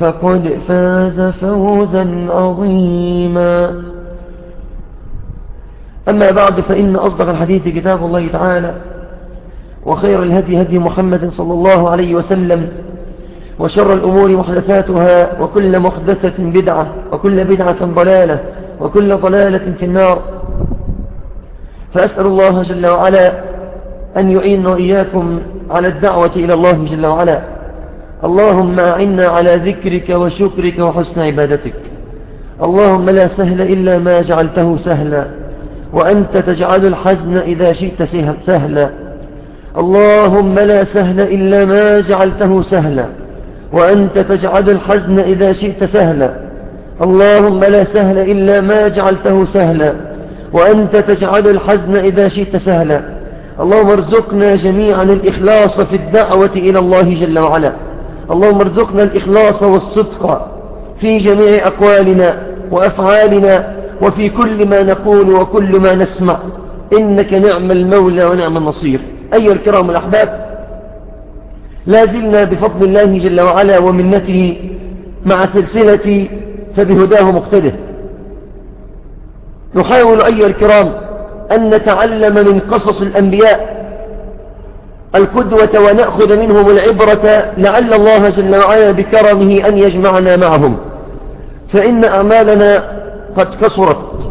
فقد فاز فوزا عظيما. أما بعد فإن أصدق الحديث كتاب الله تعالى وخير الهدي هدي محمد صلى الله عليه وسلم وشر الأمور محدثاتها وكل محدثة بدعة وكل بدعة ضلالة وكل ضلالة في النار. فأسأل الله جل وعلا أن يعين وإياكم على الدعوة إلى الله جل وعلا. اللهم أعنا على ذكرك وشكرك وحسن عبادتك. اللهم لا سهل إلا ما جعلته سهلا وأنت تجعل الحزن إذا شئت سهلا. اللهم لا سهل إلا ما جعلته سهلا وأنت تجعل الحزن إذا شئت سهلا. اللهم لا سهل إلا ما جعلته سهلا وأنت تجعل الحزن إذا شئت سهلا. اللهم ارزقنا جميعا الإخلاص في الدعوة إلى الله جل وعلا. اللهم ارزقنا الإخلاص والصدق في جميع أقوالنا وأفعالنا وفي كل ما نقول وكل ما نسمع. إنك نعم المولى ونعم النصير. أيها الكرام الأحباب لا زلنا بفضل الله جل وعلا ومنته مع سلسلة فبهداه مقتده. نحاول أيها الكرام أن نتعلم من قصص الأنبياء القدوة ونأخذ منهم العبرة لعل الله جل وعلا بكرمه أن يجمعنا معهم. فإن أعمالنا قد كسرت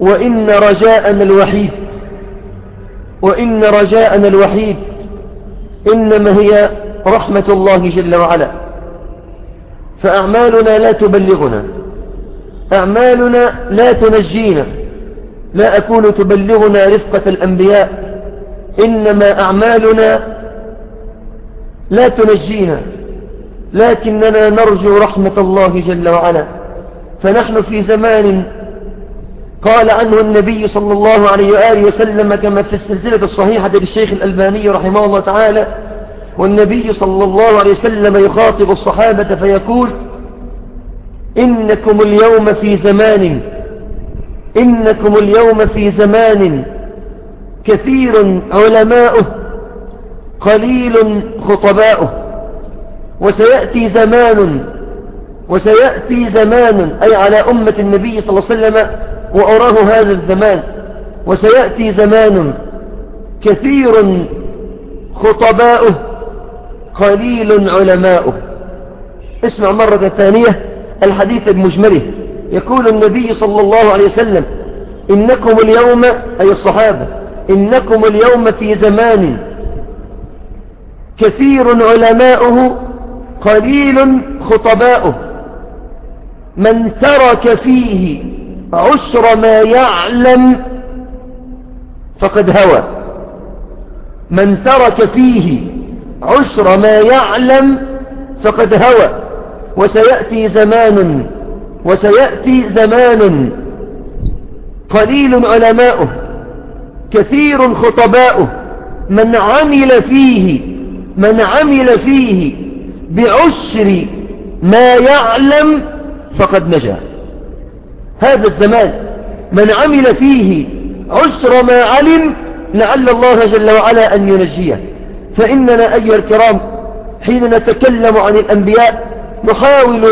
وإن رجاءنا الوحيد وإن رجاءنا الوحيد إنما هي رحمة الله جل وعلا. فأعمالنا لا تبلغنا أعمالنا لا تنجينا. لا أكون تبلغنا رفقة الأنبياء. إنما أعمالنا لا تنجينا لكننا نرجو رحمة الله جل وعلا. فنحن في زمان قال عنه النبي صلى الله عليه وآله وسلم كما في السلسلة الصحيحة للشيخ الألباني رحمه الله تعالى والنبي صلى الله عليه وسلم يخاطب الصحابة فيقول إنكم اليوم في زمان إنكم اليوم في زمان كثير علماؤه قليل خطباؤه. وسيأتي زمان وسيأتي زمان أي على أمة النبي صلى الله عليه وسلم وأراه هذا الزمان. وسيأتي زمان كثير خطباؤه قليل علماؤه. اسمع مرة ثانية الحديث بمجمله يقول النبي صلى الله عليه وسلم إنكم اليوم أي الصحابة إنكم اليوم في زمان كثير علماؤه قليل خطباؤه. من ترك فيه عشر ما يعلم فقد هوى. من ترك فيه عشر ما يعلم فقد هوى. وسيأتي زمان وسيأتي زمان قليل علماؤه. كثير خطباؤه. من عمل فيه من عمل فيه بعشر ما يعلم فقد نجا. هذا الزمان من عمل فيه عشر ما علم لعل الله جل وعلا أن ينجيه. فإننا أيها الكرام حين نتكلم عن الأنبياء نحاول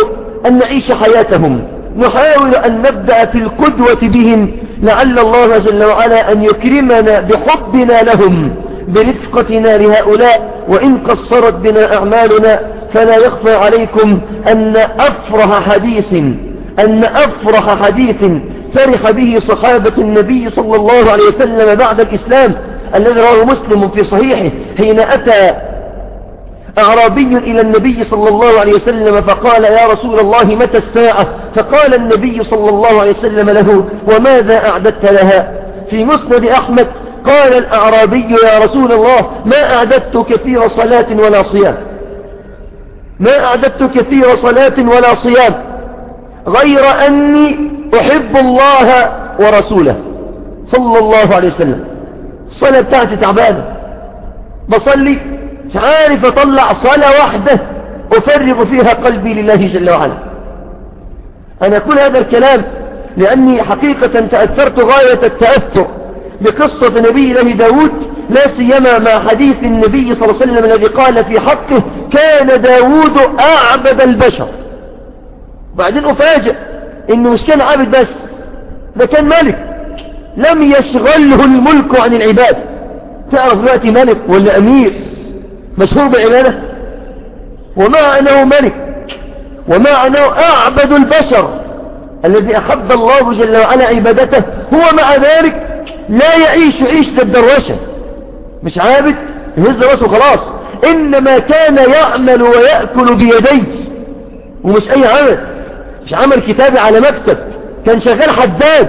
أن نعيش حياتهم. نحاول أن نبدأ في القدوة بهم لعل الله جل وعلا أن يكرمنا بحبنا لهم برفقتنا لهؤلاء وإن قصرت بنا أعمالنا فلا يخفى عليكم أن أفرح حديث أن أفرح حديث فرح به صحابة النبي صلى الله عليه وسلم بعد الإسلام الذي رواه مسلم في صحيحه حين أتى أعرابي إلى النبي صلى الله عليه وسلم فقال يا رسول الله متى الساعة؟ فقال النبي صلى الله عليه وسلم له وماذا أعددت لها؟ في مسند أحمد قال الأعرابي يا رسول الله ما أعددت كثير صلاة ولا صيام. ما أعددت كثير صلاة ولا صيام غير أني أحب الله ورسوله صلى الله عليه وسلم. الصلاة بتاعتي تعبانة. بصلي مش عارف أطلع صلاة واحدة أفرغ فيها قلبي لله جل وعلا. أنا أقول هذا الكلام لأني حقيقة تأثرت غاية التأثر بقصة نبي الله داود لا سيما مع حديث النبي صلى الله عليه وسلم الذي قال في حقه كان داود أعبد البشر بعدين أفاجئ إنه مش كان عابد بس ده كان ملك. لم يشغله الملك عن العباد تعرف دلوقتي ملك ولا أمير؟ مشهور بعبادة ومع أنه ملك ومع أنه أعبد البشر. الذي أحب الله جل وعلا عبادته هو مع ذلك لا يعيش عيشة الدروشة مش عابد؟ يهز راسه خلاص. إنما كان يعمل ويأكل بيديه. ومش أي عمل. مش عمل كتابي على مكتب. كان شغال حداد.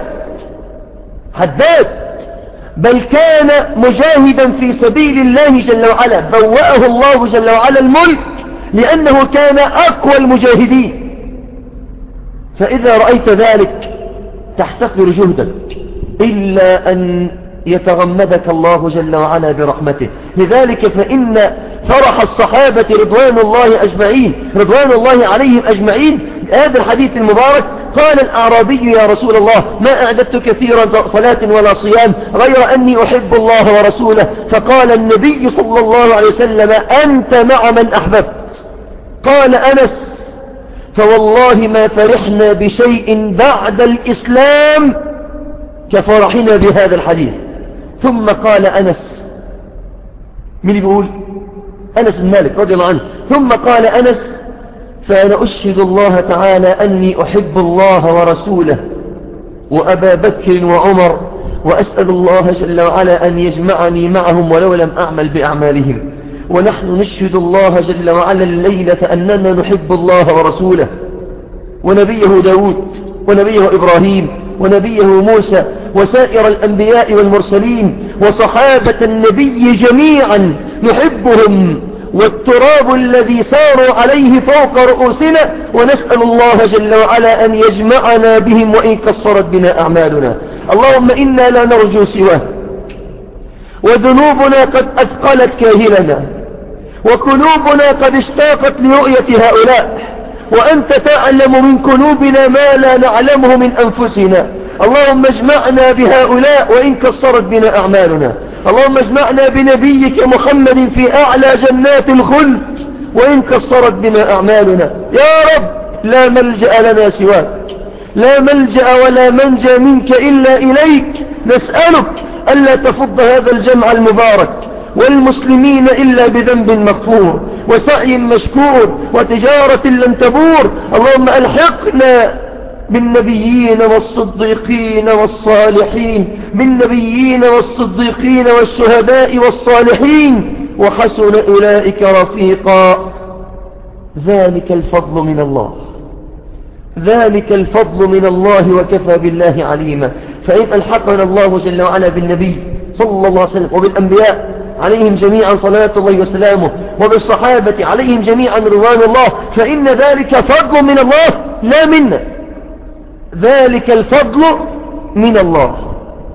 حداد. بل كان مجاهدا في سبيل الله جل وعلا بوأه الله جل وعلا الملك لأنه كان أقوى المجاهدين. فإذا رأيت ذلك تحتقر جهدك إلا أن يتغمدك الله جل وعلا برحمته. لذلك فإن فرح الصحابة رضوان الله أجمعين رضوان الله عليهم أجمعين. هذا الحديث المبارك قال الأعرابي يا رسول الله ما أعددت كثيرا صلاة ولا صيام غير أني أحب الله ورسوله. فقال النبي صلى الله عليه وسلم أنت مع من أحببت؟ قال أنس فوالله ما فرحنا بشيء بعد الإسلام كفرحنا بهذا الحديث. ثم قال أنس. من بيقول؟ أنس بن مالك رضي الله عنه. ثم قال أنس فأنا أشهد الله تعالى أني أحب الله ورسوله وأبا بكر وعمر وأسأل الله جل وعلا أن يجمعني معهم ولو لم أعمل بأعمالهم. ونحن نشهد الله جل وعلا الليلة أننا نحب الله ورسوله. ونبيه داود ونبيه إبراهيم ونبيه موسى وسائر الأنبياء والمرسلين وصحابة النبي جميعا نحبهم والتراب الذي ساروا عليه فوق رؤوسنا ونسأل الله جل وعلا أن يجمعنا بهم وإن كسرت بنا أعمالنا. اللهم إنا لا نرجو سواه. وذنوبنا قد أثقلت كاهلنا. وقلوبنا قد اشتاقت لرؤية هؤلاء. وأنت تعلم من قلوبنا ما لا نعلمه من أنفسنا. اللهم اجمعنا بهؤلاء وإن كسرت بنا أعمالنا. اللهم اجمعنا بنبيك محمد في أعلى جنات الخلد وإن كسرت بنا أعمالنا. يا رب لا ملجأ لنا سواك. لا ملجأ ولا منجى منك إلا إليك. نسألك ألا تفض هذا الجمع المبارك. والمسلمين إلا بذنب مغفور وسعي مشكور وتجارة لم تبور. اللهم ألحقنا بالنبيين والصديقين والصالحين بالنبيين والصديقين والشهداء والصالحين. وحسن أولئك رفيقا. ذلك الفضل من الله. ذلك الفضل من الله وكفى بالله عليما. فإن ألحقنا الله جل وعلا بالنبي صلى الله عليه وسلم وبالأنبياء عليهم جميعا صلاة الله وسلامه. وبالصحابة عليهم جميعا رضوان الله. فإن ذلك فضل من الله لا منا ذلك الفضل من الله.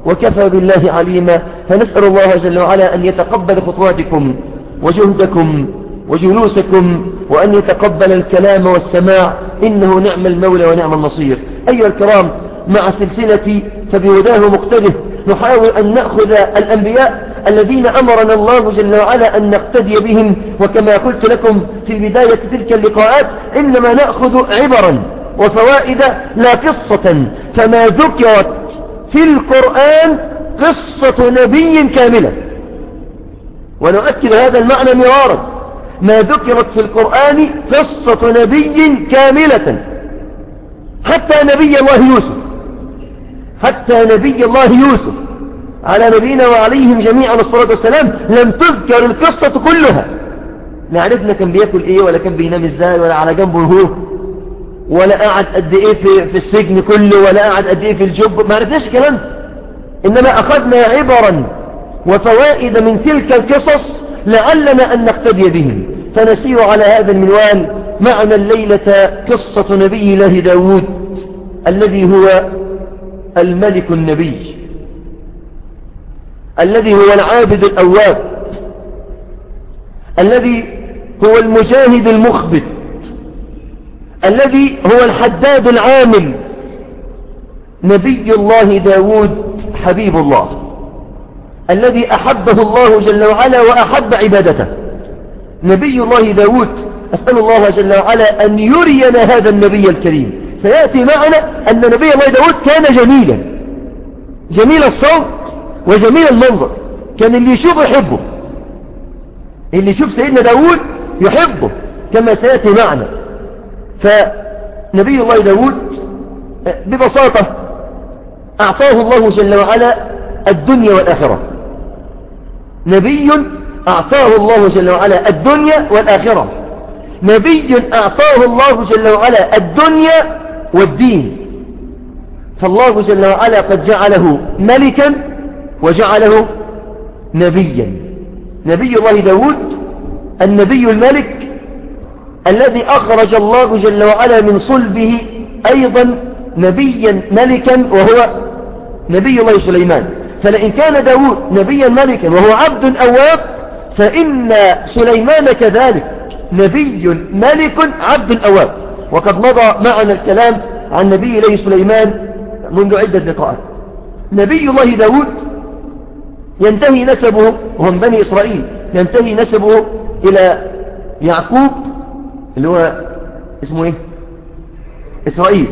وكفى بالله عليما. فنسأل الله جل وعلا أن يتقبل خطواتكم وجهدكم وجلوسكم وأن يتقبل الكلام والسماع. إنه نعم المولى ونعم النصير. أيها الكرام مع سلسلة فبهداه مقتده نحاول أن نأخذ الأنبياء الذين أمرنا الله جل وعلا أن نقتدي بهم. وكما قلت لكم في بداية تلك اللقاءات إنما نأخذ عبرا وفوائد لا قصة فما ذكرت في القرآن قصة نبي كاملة. ونؤكد هذا المعنى مرارا. ما ذكرت في القرآن قصة نبي كاملة. حتى نبي الله يوسف. حتى نبي الله يوسف. على نبينا وعليهم جميعا الصلاة والسلام لم تذكر القصة كلها. لا عرفنا كان بياكل إيه ولا كان بينام إزاي ولا على جنبه هو ولا قعد قد إيه في, في السجن كله ولا قعد قد إيه في الجب. ما عرفناش الكلام. إنما أخذنا عبرا وفوائد من تلك القصص لعلنا أن نقتدي بهم. فنسير على هذا المنوال. معنا الليلة قصة نبي الله داود الذي هو الملك النبي. الذي هو العابد الأواب. الذي هو المجاهد المخبت. الذي هو الحداد العامل. نبي الله داود حبيب الله. الذي أحبه الله جل وعلا وأحب عبادته. نبي الله داود أسأل الله جل وعلا أن يرينا هذا النبي الكريم. سيأتي معنا أن نبي الله داود كان جميلا. جميل الصوت وجميل المنظر. كان اللي يشوفه يحبه. اللي يشوف سيدنا داود يحبه كما سيأتي معنا. فنبي الله داود ببساطة أعطاه الله جل وعلا الدنيا والآخرة. نبي أعطاه الله جل وعلا الدنيا والآخرة. نبي أعطاه الله جل وعلا الدنيا والدين. فالله جل وعلا قد جعله ملكا وجعله نبيا. نبي الله داود النبي الملك الذي أخرج الله جل وعلا من صلبه أيضا نبيا ملكا وهو نبي الله سليمان. فلئن كان داود نبيا ملكا وهو عبد أواب فإن سليمان كذلك نبي ملك عبد أواب. وقد مضى معنا الكلام عن نبي الله سليمان منذ عدة لقاءات. نبي الله داود ينتهي نسبه وهم بني إسرائيل ينتهي نسبه إلى يعقوب اللي هو اسمه إيه؟ إسرائيل.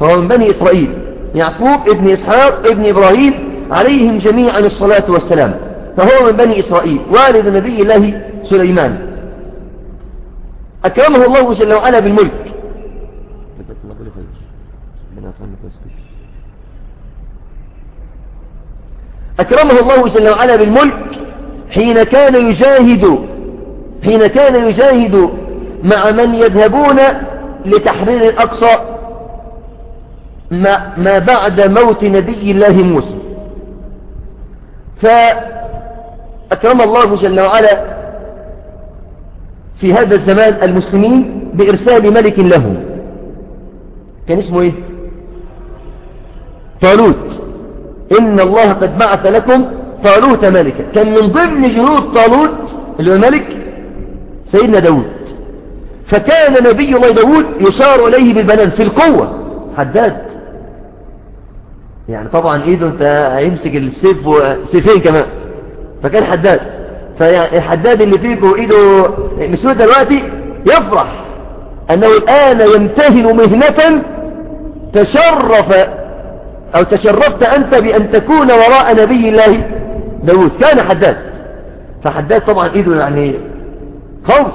فهو من بني إسرائيل. يعقوب ابن إسحاق ابن إبراهيم عليهم جميعا الصلاة والسلام. فهو من بني إسرائيل. والد نبي الله سليمان. أكرمه الله جل وعلا بالملك. أكرمه الله جل وعلا بالملك حين كان يجاهد حين كان يجاهد مع من يذهبون لتحرير الأقصى ما, ما بعد موت نبي الله موسى. فأكرم الله جل وعلا في هذا الزمان المسلمين بإرسال ملك لهم كان اسمه إيه؟ طالوت. إن الله قد بعث لكم طالوت ملكا. كان من ضمن جنود طالوت اللي هو الملك سيدنا داود فكان نبي الله داود يشار إليه بالبنان في القوة. حداد. يعني طبعا إيده أنت هيمسك السيف وسيفين كمان. فكان حداد. فالحداد اللي فيكم إيده مسود دلوقتي يفرح. أنه الآن يمتهن مهنة تشرف أو تشرفت أنت بأن تكون وراء نبي الله داود كان حداد. فحداد طبعا إيده يعني قوش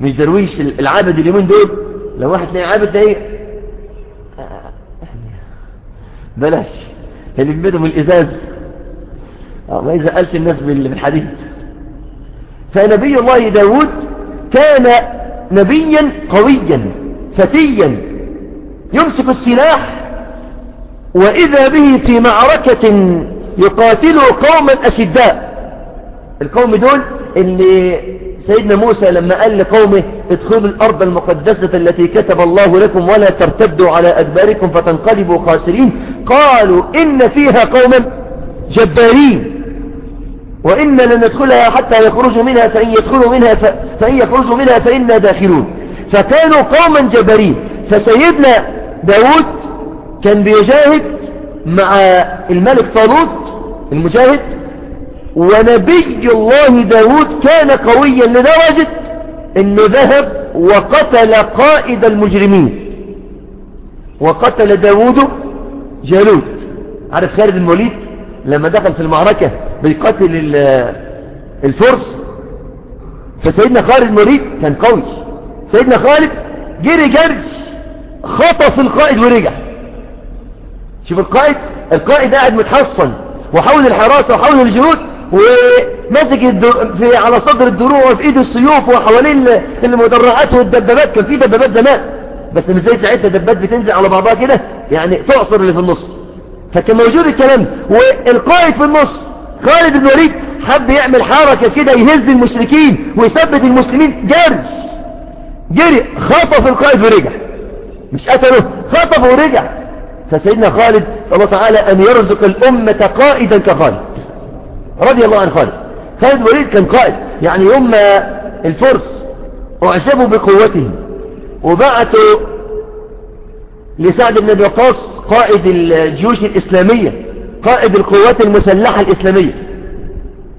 مش درويش العابد اليومين دول. لو واحد تلاقي عابد تلاقيه بلاش. اللي بيدهم الإزاز. ما يزقلش الناس بالحديد. فنبي الله داود كان نبيا قويا فتيا. يمسك السلاح وإذا به في معركة يقاتل قوما أشداء. القوم دول اللي سيدنا موسى لما قال لقومه ادخلوا الأرض المقدسة التي كتب الله لكم ولا ترتدوا على أدباركم فتنقلبوا خاسرين. قالوا إن فيها قوما جبارين. وإن لن ندخلها حتى يخرجوا منها فإن يدخلوا منها. فإن يخرجوا منها فإنا داخلون. فكانوا قوما جبارين. فسيدنا داود كان بيجاهد مع الملك طالوت المجاهد ونبي الله داود كان قويا لدرجة إنه ذهب وقتل قائد المجرمين. وقتل داود جالوت. عارف خالد الموليد لما دخل في المعركة بيقتل الفرس؟ فسيدنا خالد الموليد كان قوي. سيدنا خالد جري جرش خطف القائد ورجع. شوف القائد القائد قاعد متحصن وحول الحراسة وحول الجنود وماسك في على صدر الدروع وفي ايده السيوف وحوالين المدرعات والدبابات. كان في دبابات زمان بس مش زي ساعتها دبابات بتنزل على بعضها كده يعني تعصر اللي في النص. فكان موجود الكلام والقائد في النص خالد بن وليد حب يعمل حركة كده يهز المشركين ويثبت المسلمين جري جري خطف القائد ورجع. مش قتله خطفه ورجع. فسيدنا خالد صلى الله تعالى أن يرزق الأمة قائدا كخالد. رضي الله عن خالد. خالد وليد كان قائد. يعني يوم الفرس أعجبوا بقوته وبعثوا لسعد بن وقاص قائد الجيوش الإسلامية قائد القوات المسلحة الإسلامية.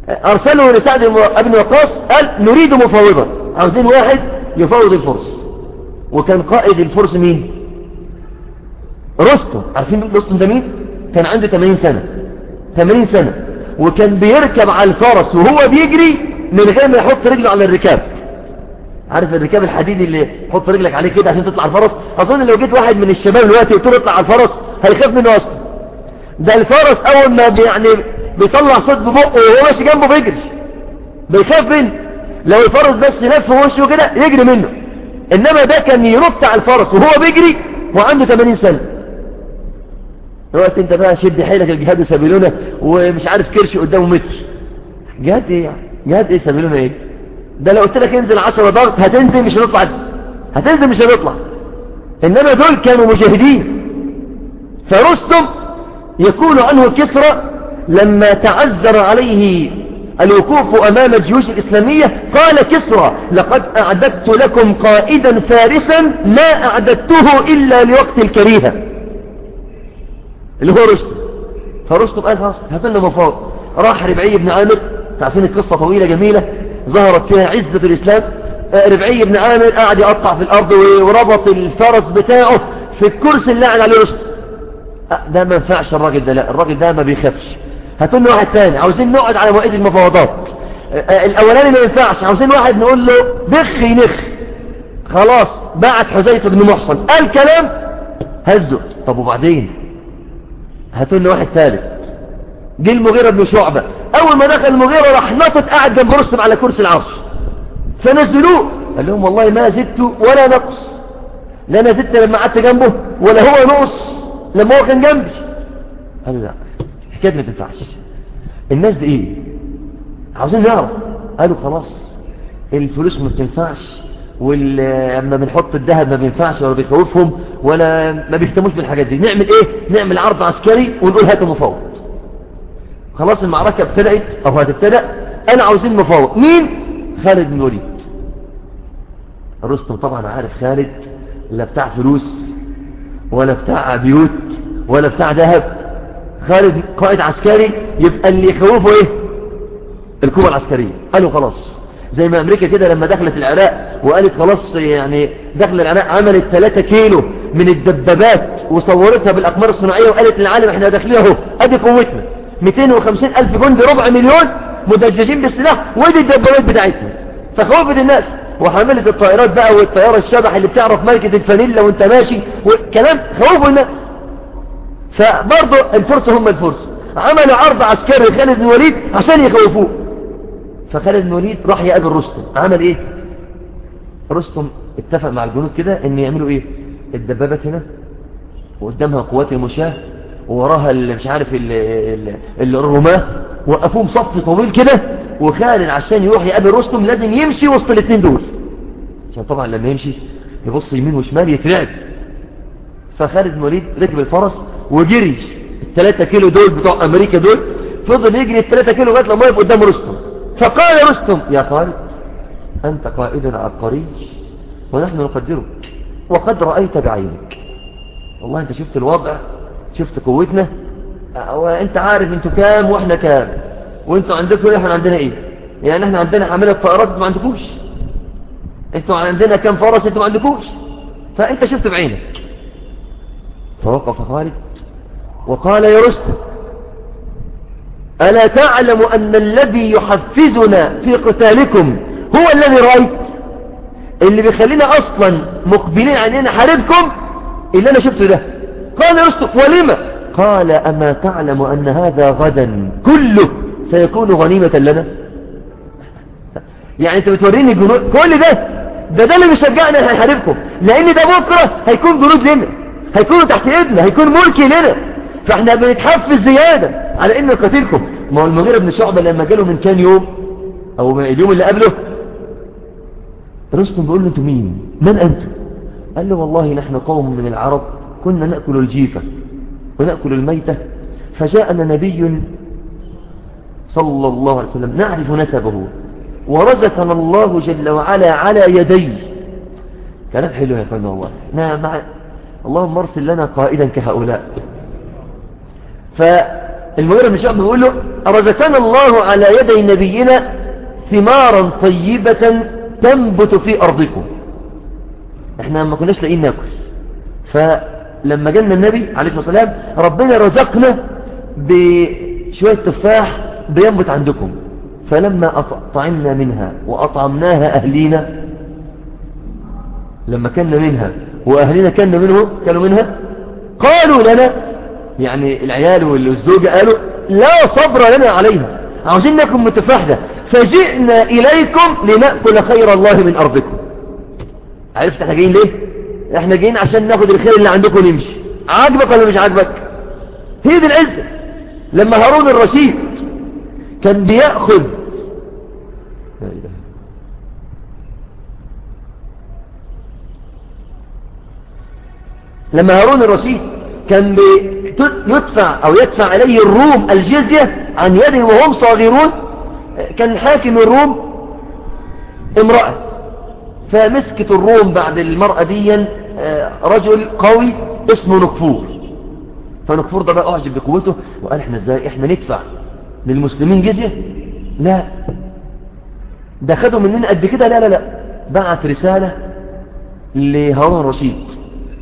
أرسلوا لسعد بن وقاص قال نريد مفاوضا عاوزين واحد يفاوض الفرس. وكان قائد الفرس مين؟ رستم. عارفين رستم ده مين؟ كان عنده 80 سنة. 80 سنة. وكان بيركب على الفرس وهو بيجري من غير ما يحط رجله على الركاب. عارف الركاب الحديدي اللي حط رجلك عليه كده عشان تطلع الفرس؟ أظن لو جيت واحد من الشباب دلوقتي قلت له اطلع على الفرس هيخاف منه أصلا. ده الفرس أول ما يعني بيطلع صوت ببقه وهو ماشي جنبه بيجري. بيخاف منه. لو الفرس بس لف وشه كده يجري منه. إنما ده كان ينط على الفرس وهو بيجري وعنده 80 سنة. دلوقتي انت بقى شد حيلك الجهاد سبيلونا ومش عارف كرش قدامه متر. جهاد إيه جهاد إيه سبيلونا إيه؟ ده لو قلت لك انزل 10 ضغط هتنزل مش هنطلع. هتنزل مش هنطلع. انما دول كانوا مجاهدين. فرستم يكون عنه كسرى لما تعذر عليه الوقوف أمام الجيوش الإسلامية قال كسرى لقد أعددت لكم قائدا فارسا ما أعددته إلا لوقت الكريهة. اللي هو رستم. فرستم قال خلاص هاتلنا مفاوض. راح ربعي بن عامر تعرفين القصة طويلة جميلة ظهرت فيها عزة الإسلام. ربعي بن عامر قاعد يقطع في الأرض وربط الفرس بتاعه في الكرسي اللي قاعد عليه رستم. ده ما ينفعش الراجل ده لا الراجل ده ما بيخافش. هاتوا لنا واحد تاني عاوزين نقعد على مواعيد المفاوضات. الأولاني ما ينفعش عاوزين واحد نقول له بخ ينخ. خلاص بعت حذيفة بن محصن. قال كلام هزه. طب وبعدين؟ هاتوا لنا واحد ثالث. جه المغيرة بن شعبة. أول ما دخل المغيرة راح نطت قاعد جنب رستم على كرسي العرش. فنزلوه. قال لهم والله ما زدت ولا نقص. لا أنا زدت لما قعدت جنبه ولا هو نقص. لما هو كان جنبي. قالوا لا الحكاية ما تنفعش. الناس دي إيه؟ عاوزين نعرف. قالوا خلاص الفلوس ما بتنفعش. ولما بنحط الذهب ما بينفعش ولا بيخوفهم ولا ما بيهتموش بالحاجات دي. نعمل إيه؟ نعمل عرض عسكري ونقول هاتوا مفاوض خلاص المعركة ابتدأت أو هتبتدأ أنا عاوزين مفاوض. مين؟ خالد بن وليد رستم طبعا عارف خالد لا بتاع فلوس ولا بتاع بيوت ولا بتاع ذهب. خالد قائد عسكري يبقى اللي يخوفه إيه؟ القوة العسكرية. قالوا خلاص. زي ما أمريكا كده لما دخلت العراق وقالت خلاص يعني دخل العراق عملت 3 كيلو من الدبابات وصورتها بالأقمار الصناعية وقالت للعالم إحنا داخلين أهو أدي قوتنا. 250 ألف جندي ربع مليون مدججين بالسلاح ودي الدبابات بتاعتنا. فخوفت الناس. وحملت الطائرات بقى والطيارة الشبح اللي بتعرف ماركة الفانيلا وانت ماشي وكلام خوفوا الناس. فبرضه الفرس هم الفرس عملوا عرض عسكري خالد بن وليد عشان يخوفوه. فخالد بن وليد راح يقابل رستم. عمل إيه؟ رستم اتفق مع الجنود كده إن يعملوا إيه؟ الدبابات هنا وقدامها قوات المشاة ووراها اللي مش عارف الرماة وقفوهم صف طويل كده وخالد عشان يروح يقابل رستم لازم يمشي وسط الاثنين دول. عشان طبعا لما يمشي يبص يمين وشمال يترعب. فخالد بن وليد ركب الفرس وجري. الثلاثة كيلو دول بتوع أمريكا دول فضل يجري الثلاثة كيلو لغاية لما يقف قدام رستم. فقال رستم يا خالد أنت قائد عبقري ونحن نقدرك وقد رأيت بعينك. والله أنت شفت الوضع شفت قوتنا. وأنت عارف أنتوا كام وإحنا كام وأنتوا عندكم إيه إحنا عندنا إيه؟ يعني إحنا عندنا حاملة طائرات ما عندكوش. أنتوا عندنا كام فرس أنتوا ما عندكوش. فأنت شفت بعينك. فوقف خالد وقال يا رستم ألا تعلم أن الذي يحفزنا في قتالكم هو الذي رأيت؟ اللي بيخلينا أصلا مقبلين علينا نحاربكم اللي أنا شفته ده. قال رستم ولما قال أما تعلم أن هذا غدا كله سيكون غنيمة لنا؟ يعني أنت بتوريني جنود كل ده. ده ده اللي بيشجعنا هنحاربكم لأن ده بكرة هيكون جنود لنا. هيكونوا تحت إيدنا. هيكون ملكي لنا. فاحنا بنتحفز زيادة على إن نقاتلكم ما هو المغيرة بن شعبة لما جاله من كان يوم أو اليوم اللي قبله رستم بيقول له أنتوا مين؟ من أنتم قال له والله نحن قوم من العرب كنا نأكل الجيفة ونأكل الميتة فجاءنا نبي صلى الله عليه وسلم نعرف نسبه ورزقنا الله جل وعلا على يديه. كلام حلو يا فندم الله نعم مع اللهم ارسل لنا قائدا كهؤلاء. فالمغيرة بن شعب بيقول له رزقنا الله على يدي نبينا ثمارا طيبة تنبت في أرضكم. إحنا ما كناش لاقيين ناكل. فلما جالنا النبي عليه الصلاة والسلام ربنا رزقنا بشوية تفاح بينبت عندكم. فلما طعمنا منها وأطعمناها أهلينا لما كنا منها وأهلنا كنا منه كانوا منها قالوا لنا يعني العيال والزوجة قالوا لا صبر لنا عليها عاوزين متفاحدة فجئنا إليكم لنأكل خير الله من أرضكم. عرفت إحنا جايين ليه؟ إحنا جايين عشان ناخد الخير اللي عندكم نمشي عاجبك ولا مش عاجبك؟ هي دي العزة. لما هارون الرشيد كان بيأخذ لما هارون الرشيد كان يدفع أو يدفع عليه الروم الجزية عن يده وهم صاغرون. كان حاكم الروم امرأة فمسكت الروم بعد المرأة دي رجل قوي اسمه نكفور. فنكفور ده بقى أعجب بقوته وقال إحنا إزاي؟ إحنا ندفع للمسلمين جزية؟ لا. ده خدوا مننا قد كده؟ لا لا لا. بعت رسالة لهارون رشيد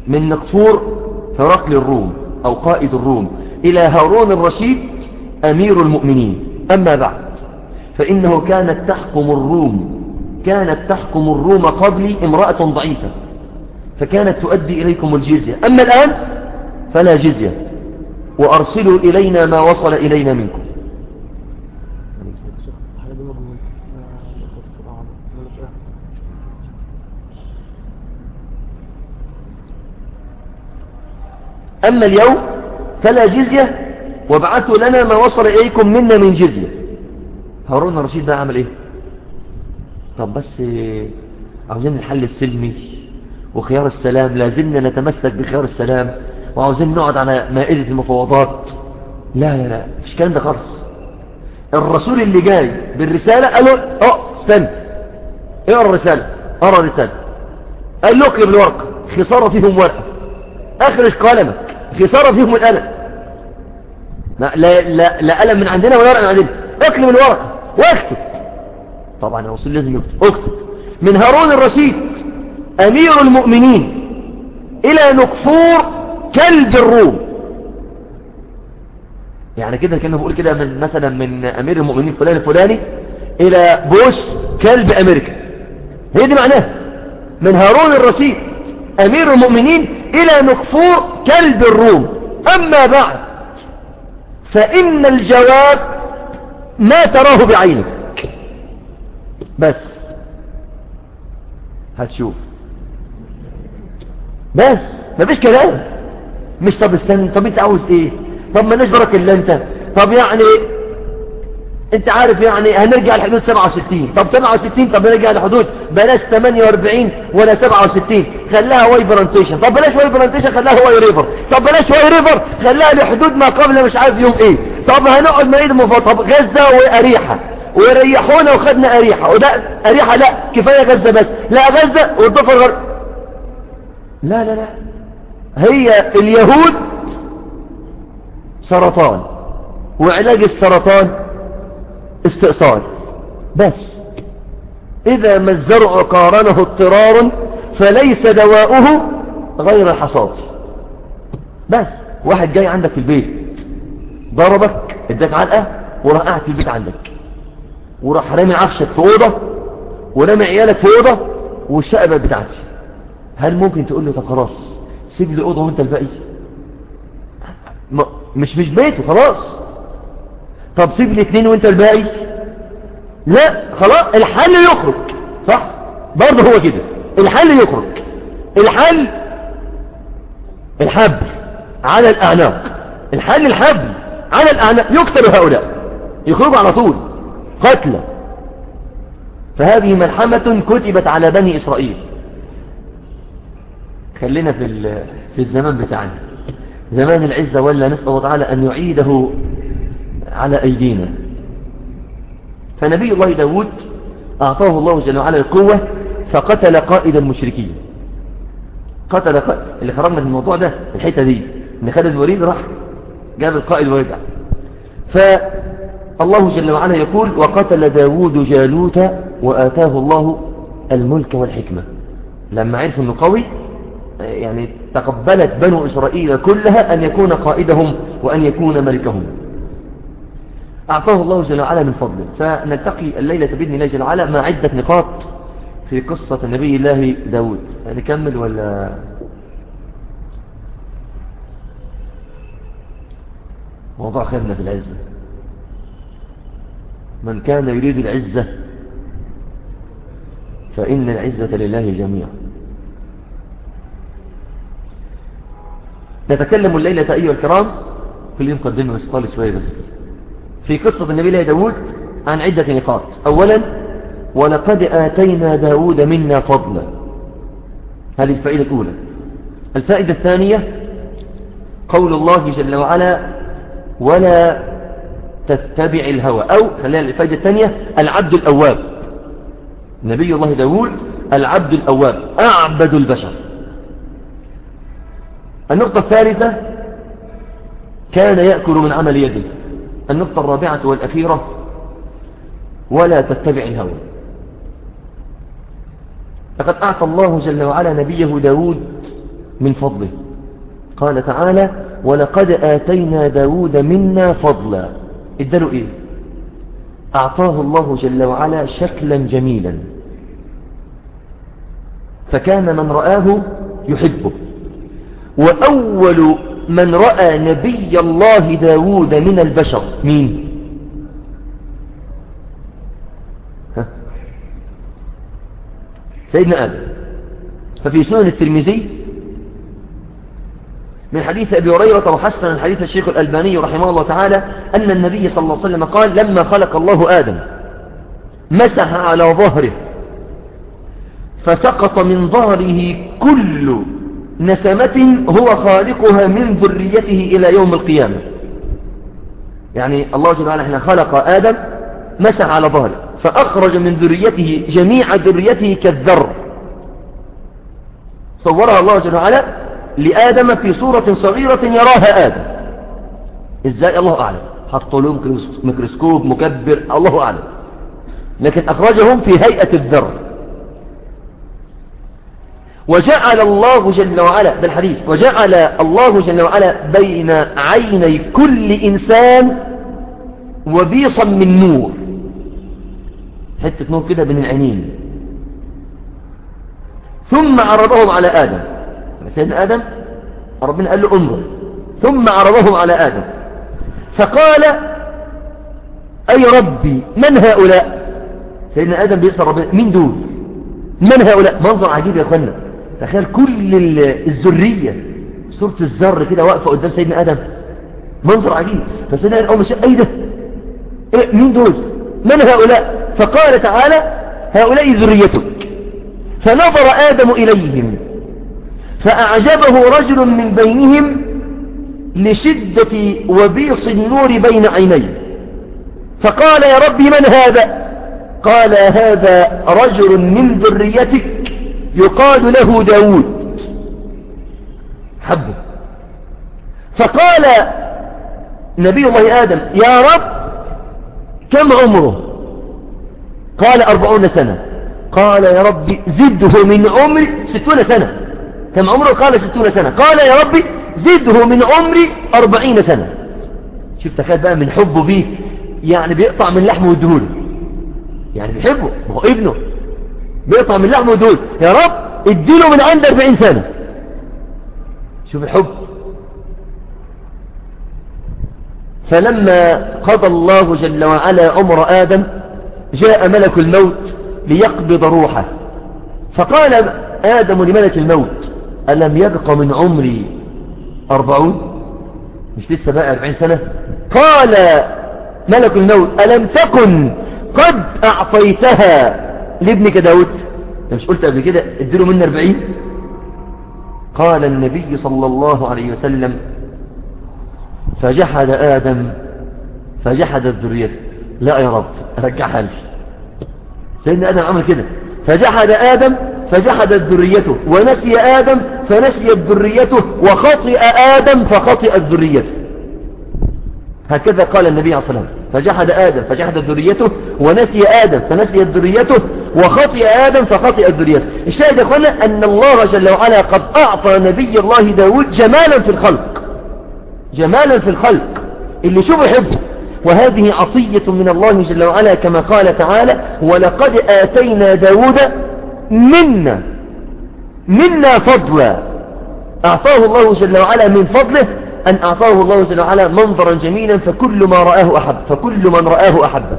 من نقفور هرقل الروم أو قائد الروم إلى هارون الرشيد أمير المؤمنين. أما بعد فإنه كانت تحكم الروم كانت تحكم الروم قبلي امرأة ضعيفة فكانت تؤدي إليكم الجزية. أما الآن فلا جزية وأرسلوا إلينا ما وصل إلينا منكم. أما اليوم فلا جزية وابعثوا لنا ما وصل إليكم منا من جزية. هارون الرشيد ده عمل إيه؟ طب بس عاوزين الحل السلمي وخيار السلام لازلنا نتمسك بخيار السلام وعاوزين نقعد على مائدة المفاوضات. لا لا لا مش كلام ده خالص. الرسول اللي جاي بالرسالة قال له أه استنى. اقرا الرسالة؟ اقرا الرسالة قال له اقلب الورقة خسارة فيهم ورقة. اخرج قلمك خسارة فيهم القلم لا, لا, لا قلم من عندنا ولا ورقة من عندنا. اقلب الورقة واكتب. طبعا الرسول لازم يكتب. اكتب. من هارون الرشيد أمير المؤمنين إلى نكفور كلب الروم يعني كده كأنه بقول كده من مثلا من أمير المؤمنين فلان الفلاني إلى بوش كلب أمريكا. هي دي معناها من هارون الرشيد أمير المؤمنين إلى نكفور كلب الروم. أما بعد فإن الجواب ما تراه بعينك. بس. هتشوف. بس. مفيش كلام. مش طب استنى طب أنت عاوز إيه؟ طب ما نجبرك إلا أنت. طب يعني انت عارف يعني هنرجع لحدود 67 طب 67 طب نرجع لحدود بلاش 48 ولا 67 خلاها Wye Plantation طب بلاش Wye Plantation خلاها Wye River. طب بلاش Wye River خلاها لحدود ما قبل مش عارف يوم إيه. طب هنقعد نعيد المفاضل طب غزة وأريحة. وريحونا وخدنا أريحة. وده أريحة لا كفاية غزة بس. لا غزة والضفة غرب لا لا لا. هي اليهود سرطان. وعلاج السرطان استئصال. بس. إذا ما الزرع قارنه اضطرار فليس دواؤه غير الحصاد بس. واحد جاي عندك في البيت ضربك اداك علقة وراح قاعد في البيت عندك. وراح رامي عفشك في أوضة ورامي عيالك في أوضة والشقة بتاعتي. هل ممكن تقول له طب خلاص سيب لي أوضة وأنت الباقي؟ مش مش بيته خلاص طب سيب لي اتنين وانت الباقي. لا خلاص الحل يخرج. صح؟ برضه هو كده. الحل يخرج. الحل الحبل على الأعناق. الحل الحبل على الأعناق. يقتل هؤلاء. يخرجوا على طول. قتلى فهذه ملحمة كتبت على بني إسرائيل. خلينا في في الزمان بتاعنا. زمان العزة ولا نسأل الله تعالى أن يعيده على أيدينا. فنبي الله داود أعطاه الله جل وعلا القوة فقتل قائد المشركين. قتل قائد اللي خرجنا من الموضوع ده الحتة دي إن خالد الوليد راح جاب القائد ورجع فالله جل وعلا يقول وقتل داود جالوت وآتاه الله الملك والحكمة. لما عرفوا إنه قوي يعني تقبلت بنو إسرائيل كلها أن يكون قائدهم وأن يكون ملكهم. أعطاه الله جل وعلا من فضله. فنلتقي الليلة بإذن الله جل وعلا مع عدة نقاط في قصة نبي الله داود. نكمل ولا؟ موضوع خيرنا في العزة. من كان يريد العزة فإن العزة لله جميعا. نتكلم الليلة أيها الكرام. كل يوم قدمنا بس طالي شوية بس. في قصة النبي الله داود عن عدة نقاط. أولا ولقد آتينا داود منا فضلا. هذه الفائدة الأولى. الفائدة الثانية قول الله جل وعلا ولا تتبع الهوى. أو خلينا الفائدة الثانية العبد الأواب. نبي الله داود العبد الأواب أعبد البشر. النقطة الثالثة كان يأكل من عمل يده. النقطة الرابعة والأخيرة ولا تتبع الهوى. لقد أعطى الله جل وعلا نبيه داود من فضله. قال تعالى ولقد آتينا داود منا فضلا. ادلوا إيه؟ أعطاه الله جل وعلا شكلا جميلا. فكان من رآه يحبه. وأول من رأى نبي الله داود من البشر. مين؟ ها؟ سيدنا آدم. ففي سنن الترمذي من حديث أبي هريرة وحسن الحديث الشيخ الألباني رحمه الله تعالى أن النبي صلى الله عليه وسلم قال لما خلق الله آدم مسح على ظهره فسقط من ظهره كل نسمة هو خالقها من ذريته إلى يوم القيامة. يعني الله جل وعلا حين خلق آدم مسح على ظهره فأخرج من ذريته جميع ذريته كالذر. صورها الله جل وعلا لآدم في صورة صغيرة يراها آدم. إزاي؟ الله أعلم. حط له ميكروسكوب مكبر الله أعلم. لكن أخرجهم في هيئة الذر. وجعل الله جل وعلا ده الحديث وجعل الله جل وعلا بين عيني كل إنسان وبيصا من نور. حتة نور كده بين العينين. ثم عرضهم على آدم. سيدنا آدم ربنا قال له انظر. ثم عرضهم على آدم. فقال أي ربي من هؤلاء؟ سيدنا آدم بيسأل ربنا مين دول؟ من هؤلاء؟ منظر عجيب يا أخوانا تخيل كل الذرية صورة الزر كده واقفة قدام سيدنا آدم. منظر عجيب. فسيدنا آدم أول ما شاء أي ده؟ إيه مين دول؟ من هؤلاء؟ فقال تعالى هؤلاء ذريتك. فنظر آدم إليهم فأعجبه رجل من بينهم لشدة وبيص النور بين عينيه. فقال يا ربي من هذا؟ قال هذا رجل من ذريتك. يقال له داود. حبه. فقال نبي الله آدم يا رب كم عمره؟ قال أربعون سنة. قال يا ربي زده من عمري ستون سنة. كم عمره؟ قال ستون سنة. قال يا ربي زده من عمري أربعين سنة. شوف تخيل بقى من حبه بيه يعني بيقطع من لحمه ودهوله يعني بيحبه ما هو ابنه. بيقطع من لحمه ودهوله يا رب اديله من عند أربعين سنة. شوف الحب. فلما قضى الله جل وعلا عمر آدم جاء ملك الموت ليقبض روحه. فقال آدم لملك الموت ألم يبق من عمري أربعون؟ مش لسه بقى أربعين سنة؟ قال ملك الموت ألم تكن قد أعطيتها لابنك داود. أنت مش قلت قبل كده؟ اديله من أربعين. قال النبي صلى الله عليه وسلم فجحد آدم فجحدت ذريته لا يا رب رجعها لي. سيدنا آدم عمل كده. فجحد آدم فجحدت ذريته ونسي آدم فنسيت ذريته وخطئ آدم فخطئت ذريته هكذا قال النبي عليه الصلاة والسلام. فجحد آدم فجحدت ذريته ونسي آدم فنسيت ذريته وخطئ آدم فخطئت ذريته. الشاهد يا أخوانا أن الله جل وعلا قد أعطى نبي الله داود جمالا في الخلق. جمالا في الخلق. اللي شوف يحبه. وهذه عطية من الله جل وعلا كما قال تعالى ولقد آتينا داود منا منا فضلا. أعطاه الله جل وعلا من فضله أن أعطاه الله جل وعلا منظرا جميلا فكل ما رآه أحب فكل من رآه أحبه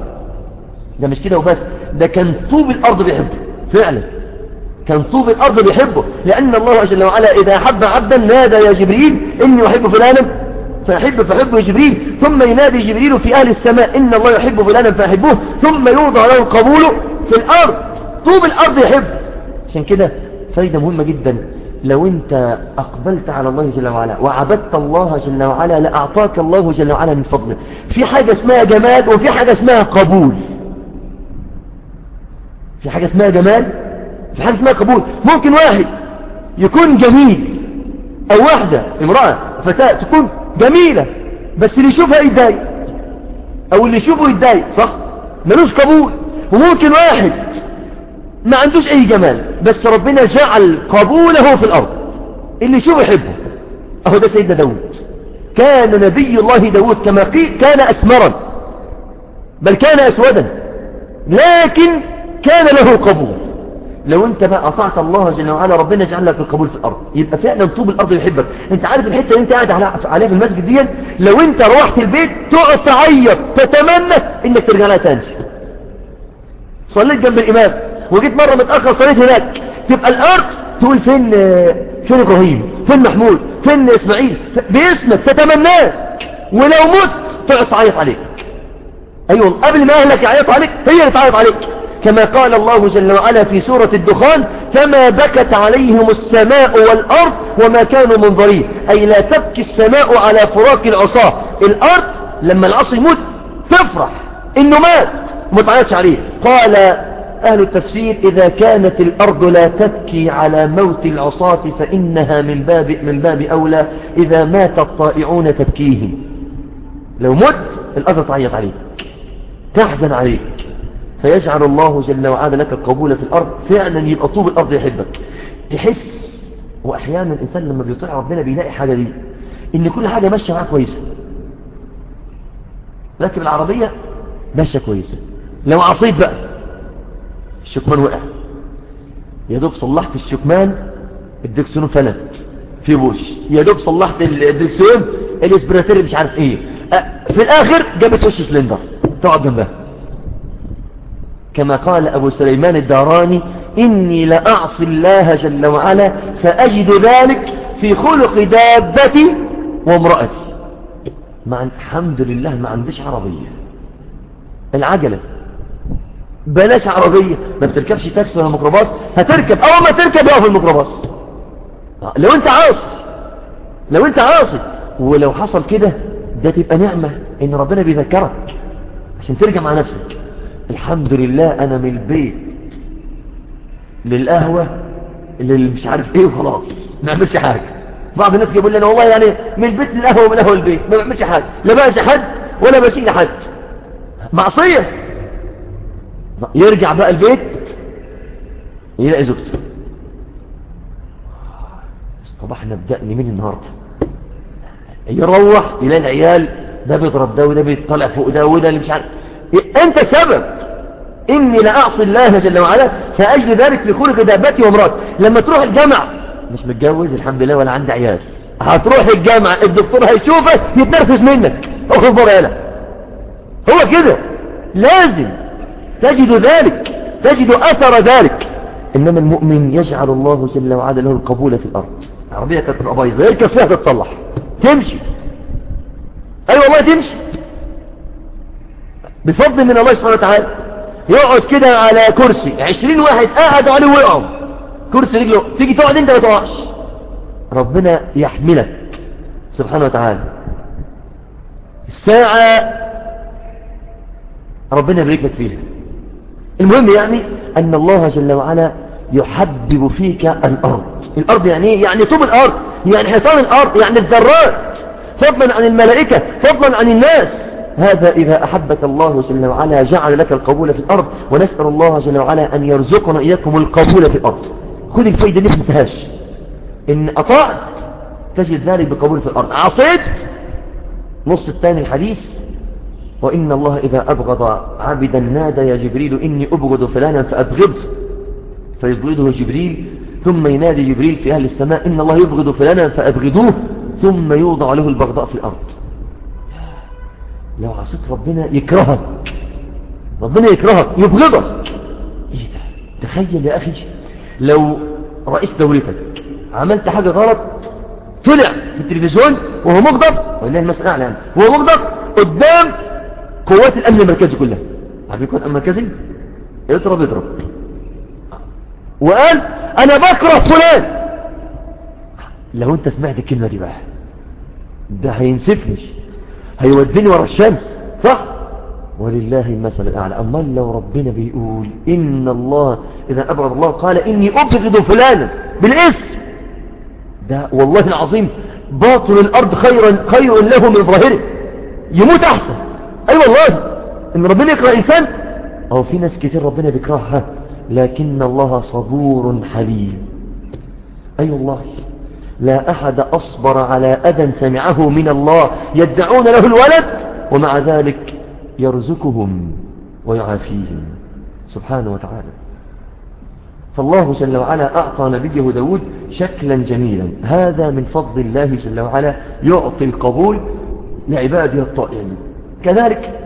ده مش كده وبس ده كان طوب الأرض بيحبه فعلا. كان طوب الأرض بيحبه لأن الله جل وعلا إذا أحب عبدا نادى يا جبريل إني أحب فلانا فيحب فحبه جبريل. ثم ينادي جبريل في أهل السماء إن الله يحب فلانا فأحبوه. ثم يوضع له القبول في الأرض. طوب الأرض يحب. عشان كده فايدة مهمة جدا. لو انت أقبلت على الله جل وعلا وعبدت الله جل وعلا لأعطاك الله جل وعلا من فضله. في حاجة اسمها جمال وفي حاجة اسمها قبول. في حاجة اسمها جمال؟ في حاجة اسمها قبول. ممكن واحد يكون جميل أو واحدة امرأة فتاة تكون جميلة بس اللي يشوفها يتضايق أو اللي يشوفه يتضايق صح؟ ملوش قبول. وممكن واحد ما عندوش أي جمال بس ربنا جعل قبوله في الأرض. اللي يشوفه يحبه. أهو ده سيدنا داود. كان نبي الله داود كما قيل كان اسمرا. بل كان أسودا. لكن كان له قبول. لو أنت بقى أطعت الله جل وعلا ربنا يجعل لك القبول في الأرض. يبقى فعلا طوب الأرض يحبك. أنت عارف الحتة اللي أنت قاعد عليها في المسجد دي؟ لو أنت روحت البيت تقعد تعيط تتمنى إنك ترجع لها تاني. صليت جنب الإمام. وجيت مرة متأخر صليت هناك. تبقى الأرض تقول فين فين إبراهيم؟ فين محمود؟ فين إسماعيل؟ باسمك تتمناه. ولو مت تقعد تعيط عليك. أيوه قبل ما أهلك يعيط عليك هي اللي تعيط عليك. كما قال الله جل وعلا في سورة الدخان كما بكت عليهم السماء والأرض وما كانوا منظرين. أي لا تبكي السماء على فراق العصاة الأرض لما العصر يموت تفرح. إنه مات متعيطش عليه. قال أهل التفسير إذا كانت الأرض لا تبكي على موت العصاة فإنها من باب, من باب أولى إذا مات الطائعون تبكيهم. لو مت الأرض تعيط عليك تحزن عليك. فيجعل الله جل وعلا لك القبول في الأرض فعلا يبقى طوب الأرض يحبك. تحس وأحيانا الإنسان لما بيطيع ربنا بيلاقي حاجة دي إن كل حاجة ماشية معاه كويسة. لكن العربية ماشية كويسة. لو عصيت بقى الشكمان وقع. يا دوب صلحت الشكمان الدركسيون فلت. في بوش. يا دوب صلحت الدركسيون الاسبراتير مش عارف إيه. في الآخر جابت وش سلندر. تقعد جنبها. كما قال أبو سليمان الداراني إني لأعصي الله جل وعلا فأجد ذلك في خلق دابتي وامرأتي. مع الحمد لله ما عنديش عربية. العجلة. بلاش عربية. ما بتركبش تاكسي ولا ميكروباص هتركب. أول ما تركب يقف الميكروباص. لو انت عاصي. لو انت عاصي. ولو حصل كده ده تبقى نعمة إن ربنا بيذكرك عشان ترجع مع نفسك. الحمد لله أنا من البيت للقهوة للمش عارف إيه وخلاص. ما اعملش حاجة. بعض الناس يقول لنا والله يعني من البيت للقهوة ومن القهوة للبيت. ما بعملش حاجة. لا بأس حد ولا بشيل حد. معصية. يرجع بقى البيت يلاقي زوجته. طب إحنا بدأني من النهاردة. يروح يلاقي العيال ده بيضرب ده وده بيطلع فوق ده وده اللي مش عارف. أنت سبب. إني لاعصي الله جل وعلا فأجد ذلك في خلق دابتي ومراتي. لما تروح الجامعة مش متجوز الحمد لله ولا عندي عيال. هتروح الجامعة الدكتور هيشوفك يتنرفز منك. أخذ بريالة هو كده. لازم تجد ذلك تجد أثر ذلك. إنما المؤمن يجعل الله جل وعلا له القبول في الأرض. العربية كانت تبقى بايظة يركب فيها تتصلح. تمشي. أي أيوة والله تمشي. بفضل من الله سبحانه وتعالى. يقعد كده على كرسي. عشرين واحد قاعد عليه ويقعوا كرسي رجله. تيجي تقعد انت ما تقعش. ربنا يحملك. سبحانه وتعالى. الساعة ربنا يبارك لك فيها. المهم يعني أن الله جل وعلا يحبب فيك الأرض. الأرض يعني إيه؟ يعني طوب الأرض يعني حيطان الأرض يعني الذرات. فضلا عن الملائكة فضلا عن الناس. هذا إذا أحبك الله جل وعلا جعل لك القبول في الأرض ونسأل الله جل وعلا أن يرزقنا إياكم القبول في الأرض. خذ الفايدة اللي تنساهاش. إن أطعت تجد ذلك بقبول في الأرض. عصيت نص الثاني الحديث وإن الله إذا أبغض عبدا نادى يا جبريل إني أبغض فلانا فأبغض. فيبغضه جبريل ثم ينادي جبريل في أهل السماء إن الله يبغض فلانا فأبغضوه ثم يوضع له البغضاء في الأرض. لو عصيت ربنا يكرهك ربنا يكرهك يبغضك. إيه ده؟ تخيل يا أخي لو رئيس دولتك عملت حاجة غلط طلع في التلفزيون وهو مغضب والله المسألة أعلى وهو مغضب قدام قوات الأمن المركزي كلها. عارفين قوات الأمن المركزي؟ يضرب يضرب. وقال أنا بكره فلان. لو أنت سمعت الكلمة دي بقى ده هينسفني هيوديني ورا الشمس صح؟ ولله المثل الأعلى. أما لو ربنا بيقول إن الله إذا أبغض الله قال إني أبغض فلانا بالاسم ده والله العظيم باطن الأرض خيرا خير له من ظاهره. يموت أحسن. أيوة والله إن ربنا يكره إنسان. أو في ناس كتير ربنا بيكرهها لكن الله صبور حليم. أيوة والله لا أحد أصبر على أذى سمعه من الله يدعون له الولد ومع ذلك يرزقهم ويعافيهم. سبحانه وتعالى. فالله جل وعلا أعطى نبيه داود شكلا جميلا. هذا من فضل الله جل وعلا يعطي القبول لعباده الطائعين. كذلك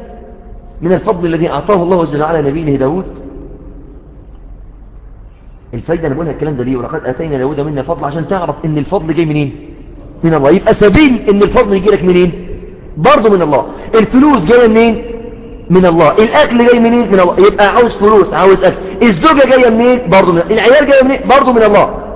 من الفضل الذي أعطاه الله جل وعلا نبيه داود. الفايدة أنا بقولها الكلام ده ليه؟ ولقد أتينا داود منا فضل عشان تعرف إن الفضل جاي منين؟ من الله. يبقى سبيل إن الفضل يجي لك منين؟ برضه من الله. الفلوس جاية منين؟ من الله. الأكل جاي منين؟ من الله. يبقى عاوز فلوس عاوز أكل. الزوجة جاية منين؟ برضه من الله. العيال جاية منين؟ برضه من الله.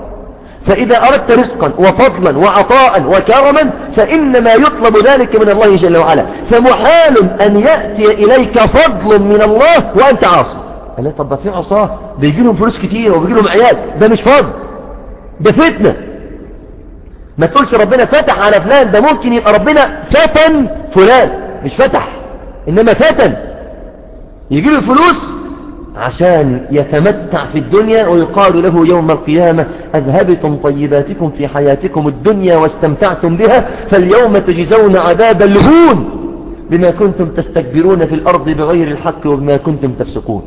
فإذا أردت رزقا وفضلا وعطاء وكرما فإنما يطلب ذلك من الله جل وعلا. فمحال أن يأتي إليك فضل من الله وأنت عاصي. قال طب في عصاة؟ بيجي لهم فلوس كتير وبيجي لهم عيال. ده مش فضل ده فتنة. ما تقولش ربنا فتح على فلان ده ممكن يبقى ربنا فتن فلان. مش فتح إنما فتن يجي له فلوس عشان يتمتع في الدنيا ويقال له يوم القيامة أذهبتم طيباتكم في حياتكم الدنيا واستمتعتم بها فاليوم تجزون عذاب الهون بما كنتم تستكبرون في الأرض بغير الحق وبما كنتم تفسقون.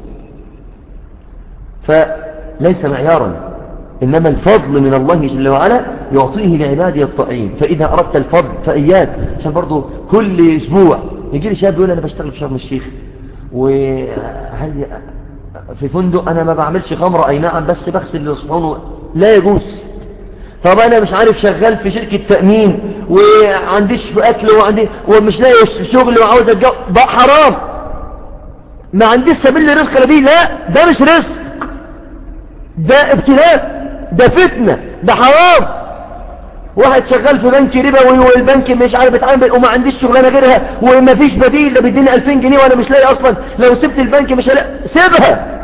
فليس معيارا إنما الفضل من الله جل وعلا يعطيه لعباده الطائعين فإذا أردت الفضل فإياك عشان برضو كل أسبوع يجي لي شاب يقول أنا بشتغل في شرم الشيخ وهل في فندق أنا ما بعملش خمرة أي نعم بس بغسل الصحون لا يجوز. طب أنا مش عارف شغال في شركة تأمين وعنديش أكل وعندي ومش لاقي شغل وعاوز أتجوز ده حرام. ما عنديش سبيل لرزق نبي لا ده مش رزق. ده ابتلاء. ده فتنة. ده حرام. واحد شغال في بنك ربوي والبنك مش عارف يتعامل وما عنديش شغلانة غيرها وما فيش بديل ده بيديني 2000 جنيه وأنا مش لاقي أصلا. لو سبت البنك مش هلاقي. سيبها.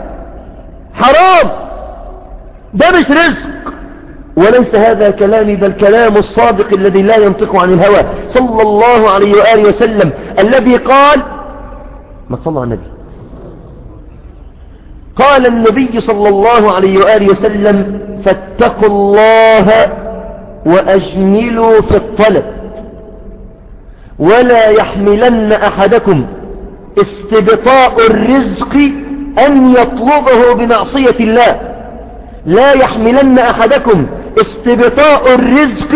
حرام. ده مش رزق. وليس هذا كلامي بل كلام الصادق الذي لا ينطق عن الهوى. صلى الله عليه وآله وسلم. الذي قال ما صلى على النبي. قال النبي صلى الله عليه وآله وسلم فاتقوا الله وأجملوا في الطلب. ولا يحملن أحدكم استبطاء الرزق أن يطلبه بمعصية الله. لا يحملن أحدكم استبطاء الرزق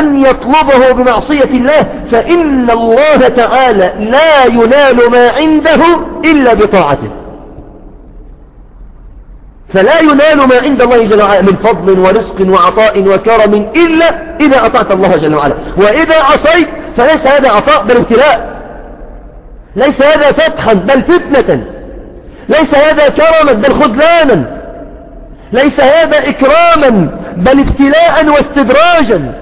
أن يطلبه بمعصية الله. فإن الله تعالى لا ينال ما عنده إلا بطاعته. فلا ينال ما عند الله جل وعلا من فضل ورزق وعطاء وكرم إلا إذا أطعت الله جل وعلا. وإذا عصيت فليس هذا عطاء بل ابتلاء. ليس هذا فتحا بل فتنة. ليس هذا كرما بل خذلانا. ليس هذا إكراما بل ابتلاء واستدراجا.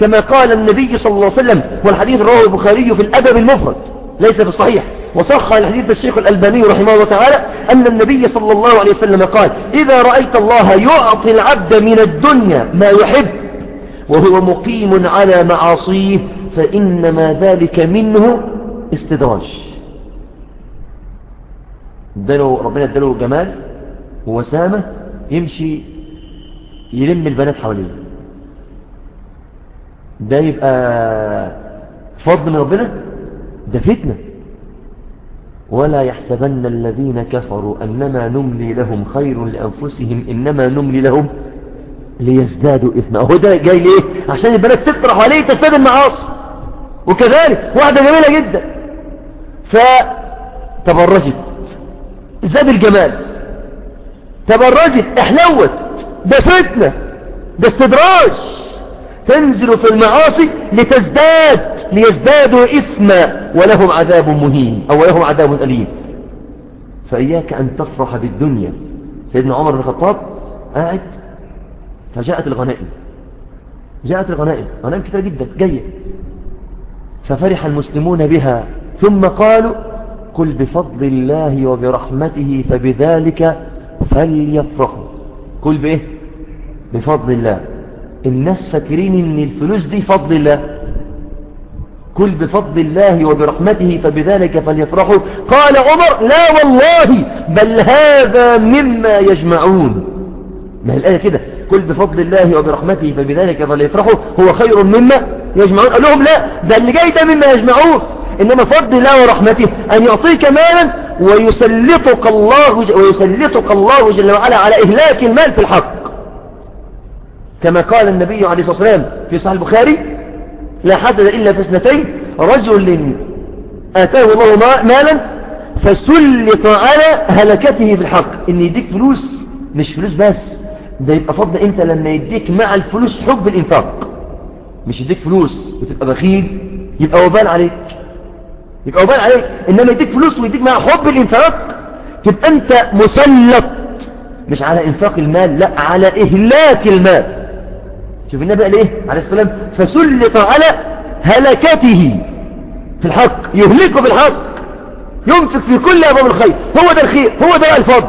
كما قال النبي صلى الله عليه وسلم والحديث رواه البخاري في الأدب المفرد ليس في الصحيح. وصح الحديث الشيخ الألباني رحمه الله تعالى أن النبي صلى الله عليه وسلم قال إذا رأيت الله يعطي العبد من الدنيا ما يحب وهو مقيم على معاصيه فإنما ذلك منه استدراج. اداله ربنا اداله جمال ووسامة يمشي يلم البنات حواليه. ده يبقى فضل من ربنا؟ ده فتنة. ولا يحسبن الذين كفروا أنما نملي لهم خير لأنفسهم إنما نملي لهم ليزدادوا إثما. هو ده جاي ليه؟ عشان البنات تطرح عليه تفاد المعاصي وكذلك واحدة جميلة جدا. فتبرجت. زاد الجمال. تبرجت احلوت ده فتنة ده استدراج. تنزل في المعاصي لتزداد ليزدادوا إثما ولهم عذاب مهين أو لهم عذاب أليم. فإياك أن تفرح بالدنيا. سيدنا عمر بن الخطاب قاعد فجاءت الغنائم. جاءت الغنائم. غنائم كتير جدا جاية ففرح المسلمون بها. ثم قالوا قل بفضل الله وبرحمته فبذلك فليفرحوا قل بإيه بفضل الله. الناس فاكرين إن الفلوس دي فضل الله. كل بفضل الله وبرحمته فبذلك فليفرحوا. قال عمر لا والله بل هذا مما يجمعون. ما الآية كده؟ كل بفضل الله وبرحمته فبذلك فليفرحوا. هو خير مما يجمعون؟ قال لهم لا ده اللي جاي ده مما يجمعون. إنما فضل الله ورحمته أن يعطيك مالا ويسلطك الله ويسلطك الله جل وعلا على إهلاك المال في الحق. كما قال النبي عليه الصلاة والسلام في صحيح البخاري لا حسد إلا في اثنتين رجل آتاه الله مالا فسلط على هلكته في الحق. إن يديك فلوس مش فلوس بس ده يبقى فضل انت لما يديك مع الفلوس حب الإنفاق. مش يديك فلوس وتبقى بخيل يبقى وبال عليك. يبقى وبال عليك إنما يديك فلوس ويديك مع حب الإنفاق. تبقى أنت مسلط. مش على إنفاق المال لا على إهلاك المال. شوف النبي قال إيه؟ عليه السلام فسلط على هلكته. في الحق يهلكه بالحق ينفق في كل أبواب الخير. هو ده الخير هو ده الفضل.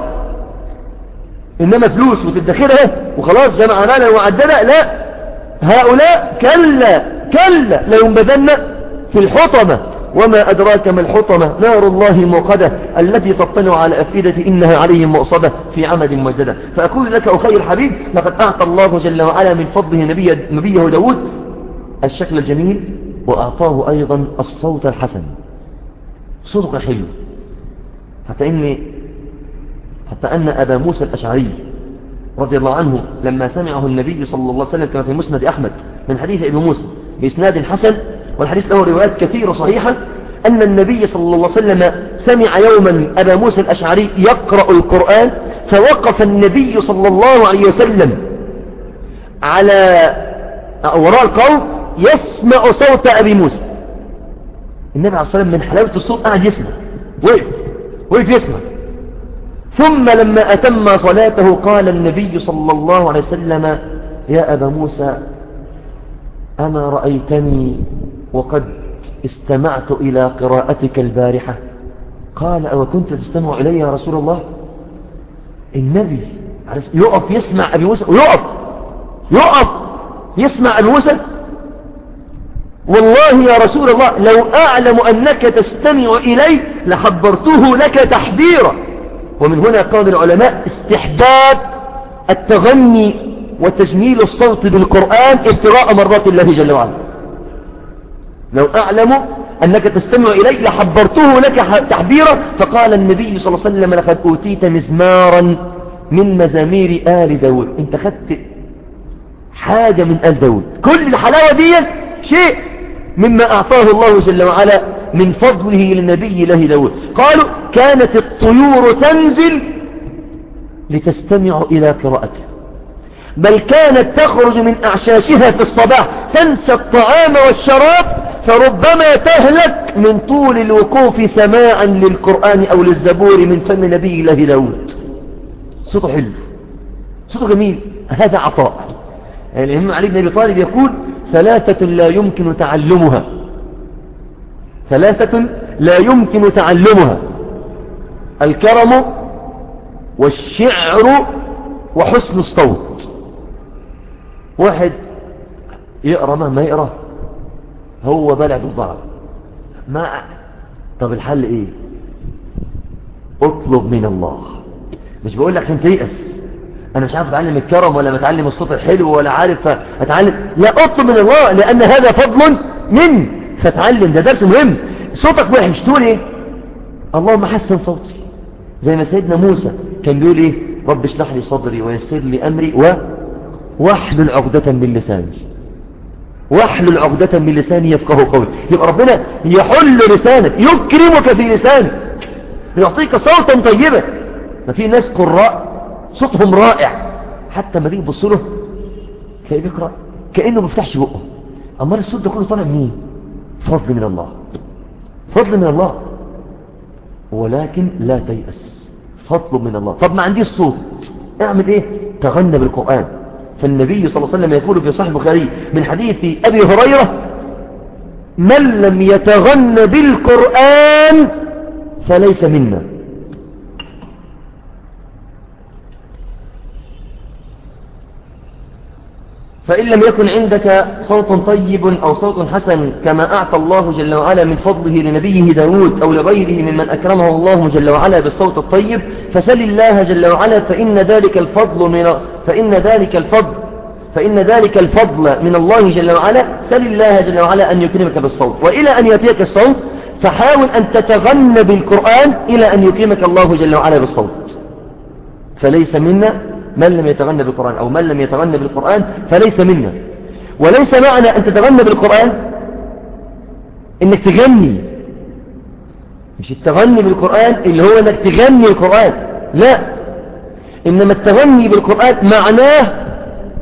إنما فلوس وتدخرها وخلاص جمع مالا وعدنا لا. هؤلاء كلا كلا لا ينبذن في الحطمة. وما أدراك ما الحطمة؟ نار الله موقدة التي تطلع على أفئدة إنها عليهم مؤصدة في عمد مجددة. فأقول لك أخي الحبيب لقد أعطى الله جل وعلا من فضله نبي نبيه داود الشكل الجميل وأعطاه أيضا الصوت الحسن. صوتك حلو. حتى إن حتى أن أبا موسى الأشعري رضي الله عنه لما سمعه النبي صلى الله عليه وسلم كما في مسند أحمد من حديث أبي موسى بإسناد حسن والحديث له روايات كثيرة صحيحة أن النبي صلى الله عليه وسلم سمع يوما أبا موسى الأشعري يقرأ القرآن فوقف النبي صلى الله عليه وسلم على وراء القوم يسمع صوت أبي موسى. النبي عليه الصلاة والسلام من حلاوة الصوت قاعد يسمع. وقف. وقف يسمع. ثم لما أتم صلاته قال النبي صلى الله عليه وسلم يا أبا موسى أما رأيتني وقد استمعت إلى قراءتك البارحة. قال أو كنت تستمع إلي يا رسول الله؟ النبي يقف يسمع أبي موسى ويقف يقف يسمع أبي موسى؟ والله يا رسول الله لو أعلم أنك تستمع إلي لحبرته لك تحذيرا. ومن هنا قال العلماء استحباب التغني وتجميل الصوت بالقرآن ابتغاء مرضات الله جل وعلا. لو أعلم أنك تستمع إلي لحبرته لك تحبيرا فقال النبي صلى الله عليه وسلم لقد أوتيت مزمارا من مزامير آل داود. أنت خدت حاجة من آل داود. كل الحلاوة دي شيء مما أعطاه الله جل وعلا من فضله للنبي له داود. قالوا كانت الطيور تنزل لتستمع إلى قراءته بل كانت تخرج من أعشاشها في الصباح تنسى الطعام والشراب فربما تهلك من طول الوقوف سماعا للقرآن أو للزبور من فم نبي الله داود. صوته حلو. صوته جميل. هذا عطاء. يعني الإمام علي بن أبي طالب يقول ثلاثة لا يمكن تعلمها. ثلاثة لا يمكن تعلمها. الكرم والشعر وحسن الصوت. واحد يقرأ ما يقرأ؟ هو بلع بالضرب ما طب الحل إيه؟ اطلب من الله. مش بقول لك عشان تيأس. أنا مش عارف أتعلم الكرم ولا بتعلم الصوت الحلو ولا عارف أتعلم. لا اطلب من الله لأن هذا فضل من. فتعلم ده درس مهم. صوتك وحش تقول إيه؟ اللهم حسن صوتي. زي ما سيدنا موسى كان بيقول إيه؟ رب اشرح لي صدري ويسر لي أمري و واحلل عقدة من لساني. واحلل عقدة من لساني يفقه قولي. يبقى ربنا يحل لسانك يكرمك في لسانك. يعطيك صوتا طيبا ما في ناس قراء صوتهم رائع. حتى ما تبص له تلاقيه بيقرأ كأنه ما بيفتحش بقه. أمال الصوت ده كله طالع منين؟ فضل من الله. فضل من الله. ولكن لا تيأس. فضل من الله. طب ما عنديش صوت. اعمل إيه؟ تغنى بالقرآن. فالنبي صلى الله عليه وسلم يقول في صحيح البخاري من حديث أبي هريرة من لم يتغن بالقرآن فليس منا. فإن لم يكن عندك صوت طيب أو صوت حسن كما أعطى الله جل وعلا من فضله لنبيه داود أو لغيره ممن أكرمه الله جل وعلا بالصوت الطيب فسل الله جل وعلا فإن ذلك الفضل من فإن ذلك الفضل فإن ذلك الفضل من الله جل وعلا سل الله جل وعلا أن يكرمك بالصوت. وإلى أن يأتيك الصوت فحاول أن تتغن بالقرآن إلى أن يكرمك الله جل وعلا بالصوت. فليس منا من لم يتغنى بالقرآن أو من لم يتغنى بالقرآن فليس منا. وليس معنى أن تتغنى بالقرآن إنك تغني. مش التغني بالقرآن اللي هو إنك تغني القرآن. لا. إنما التغني بالقرآن معناه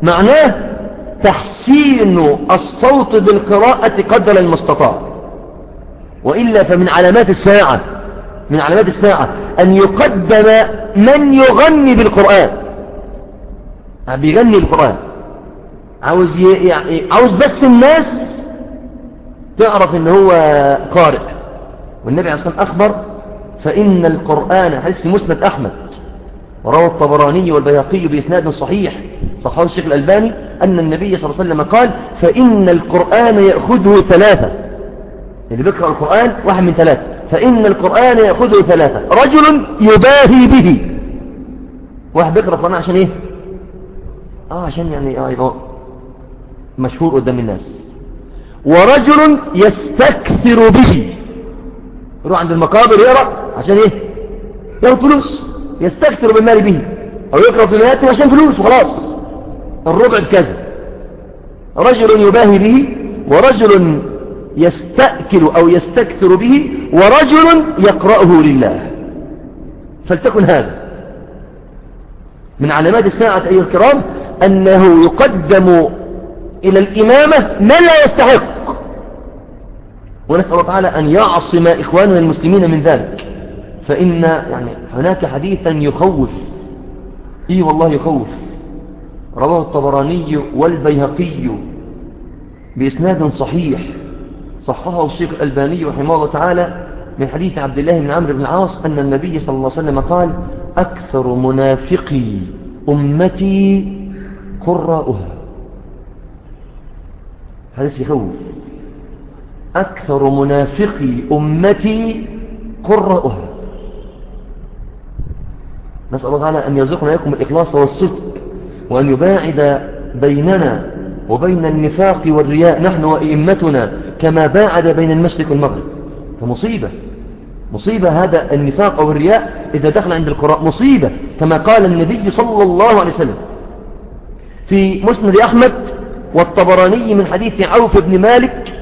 معناه تحسين الصوت بالقراءة قدر المستطاع. وإلا فمن علامات الساعة من علامات الساعة أن يقدم من يغني بالقرآن. بيغني القرآن. عاوز يعني عاوز بس الناس تعرف إن هو قارئ. والنبي عليه الصلاة أخبر فإن القرآن حديث مسند أحمد وروى الطبراني والبياقي بإسناد صحيح صححه الشيخ الألباني أن النبي صلى الله عليه وسلم قال فإن القرآن يأخذه ثلاثة. اللي بيقرأ القرآن واحد من ثلاثة. فإن القرآن يأخذه ثلاثة. رجل يباهي به. واحد بيقرأ القرآن عشان إيه؟ آه عشان يعني آه يبقى مشهور قدام الناس. ورجل يستكثر به. يروح عند المقابر يقرأ عشان إيه؟ ياخد فلوس. يستكثر بالمال به. أو يقرأ في مئاته عشان فلوس وخلاص. الربع بكذا. رجل يباهي به ورجل يستأكل أو يستكثر به ورجل يقرأه لله. فلتكن هذا. من علامات الساعة أيها الكرام أنه يقدم إلى الإمامة من لا يستحق. ونسأل الله تعالى أن يعصم إخواننا المسلمين من ذلك. فإن يعني هناك حديثا يخوف. إيه والله يخوف. رواه الطبراني والبيهقي بإسناد صحيح. صححه الشيخ الألباني رحمه الله تعالى من حديث عبد الله بن عمرو بن العاص أن النبي صلى الله عليه وسلم قال أكثر منافقي أمتي قراؤها. هذا يخوف أكثر منافقي أمتي قراؤها. نسأل الله تعالى أن يرزقنا لكم الإخلاص والصدق وأن يباعد بيننا وبين النفاق والرياء نحن وإئمتنا كما باعد بين المشرق والمغرب. فمصيبة. مصيبة هذا النفاق أو الرياء إذا دخل عند القراء. مصيبة. كما قال النبي صلى الله عليه وسلم في مسند أحمد والطبراني من حديث عوف بن مالك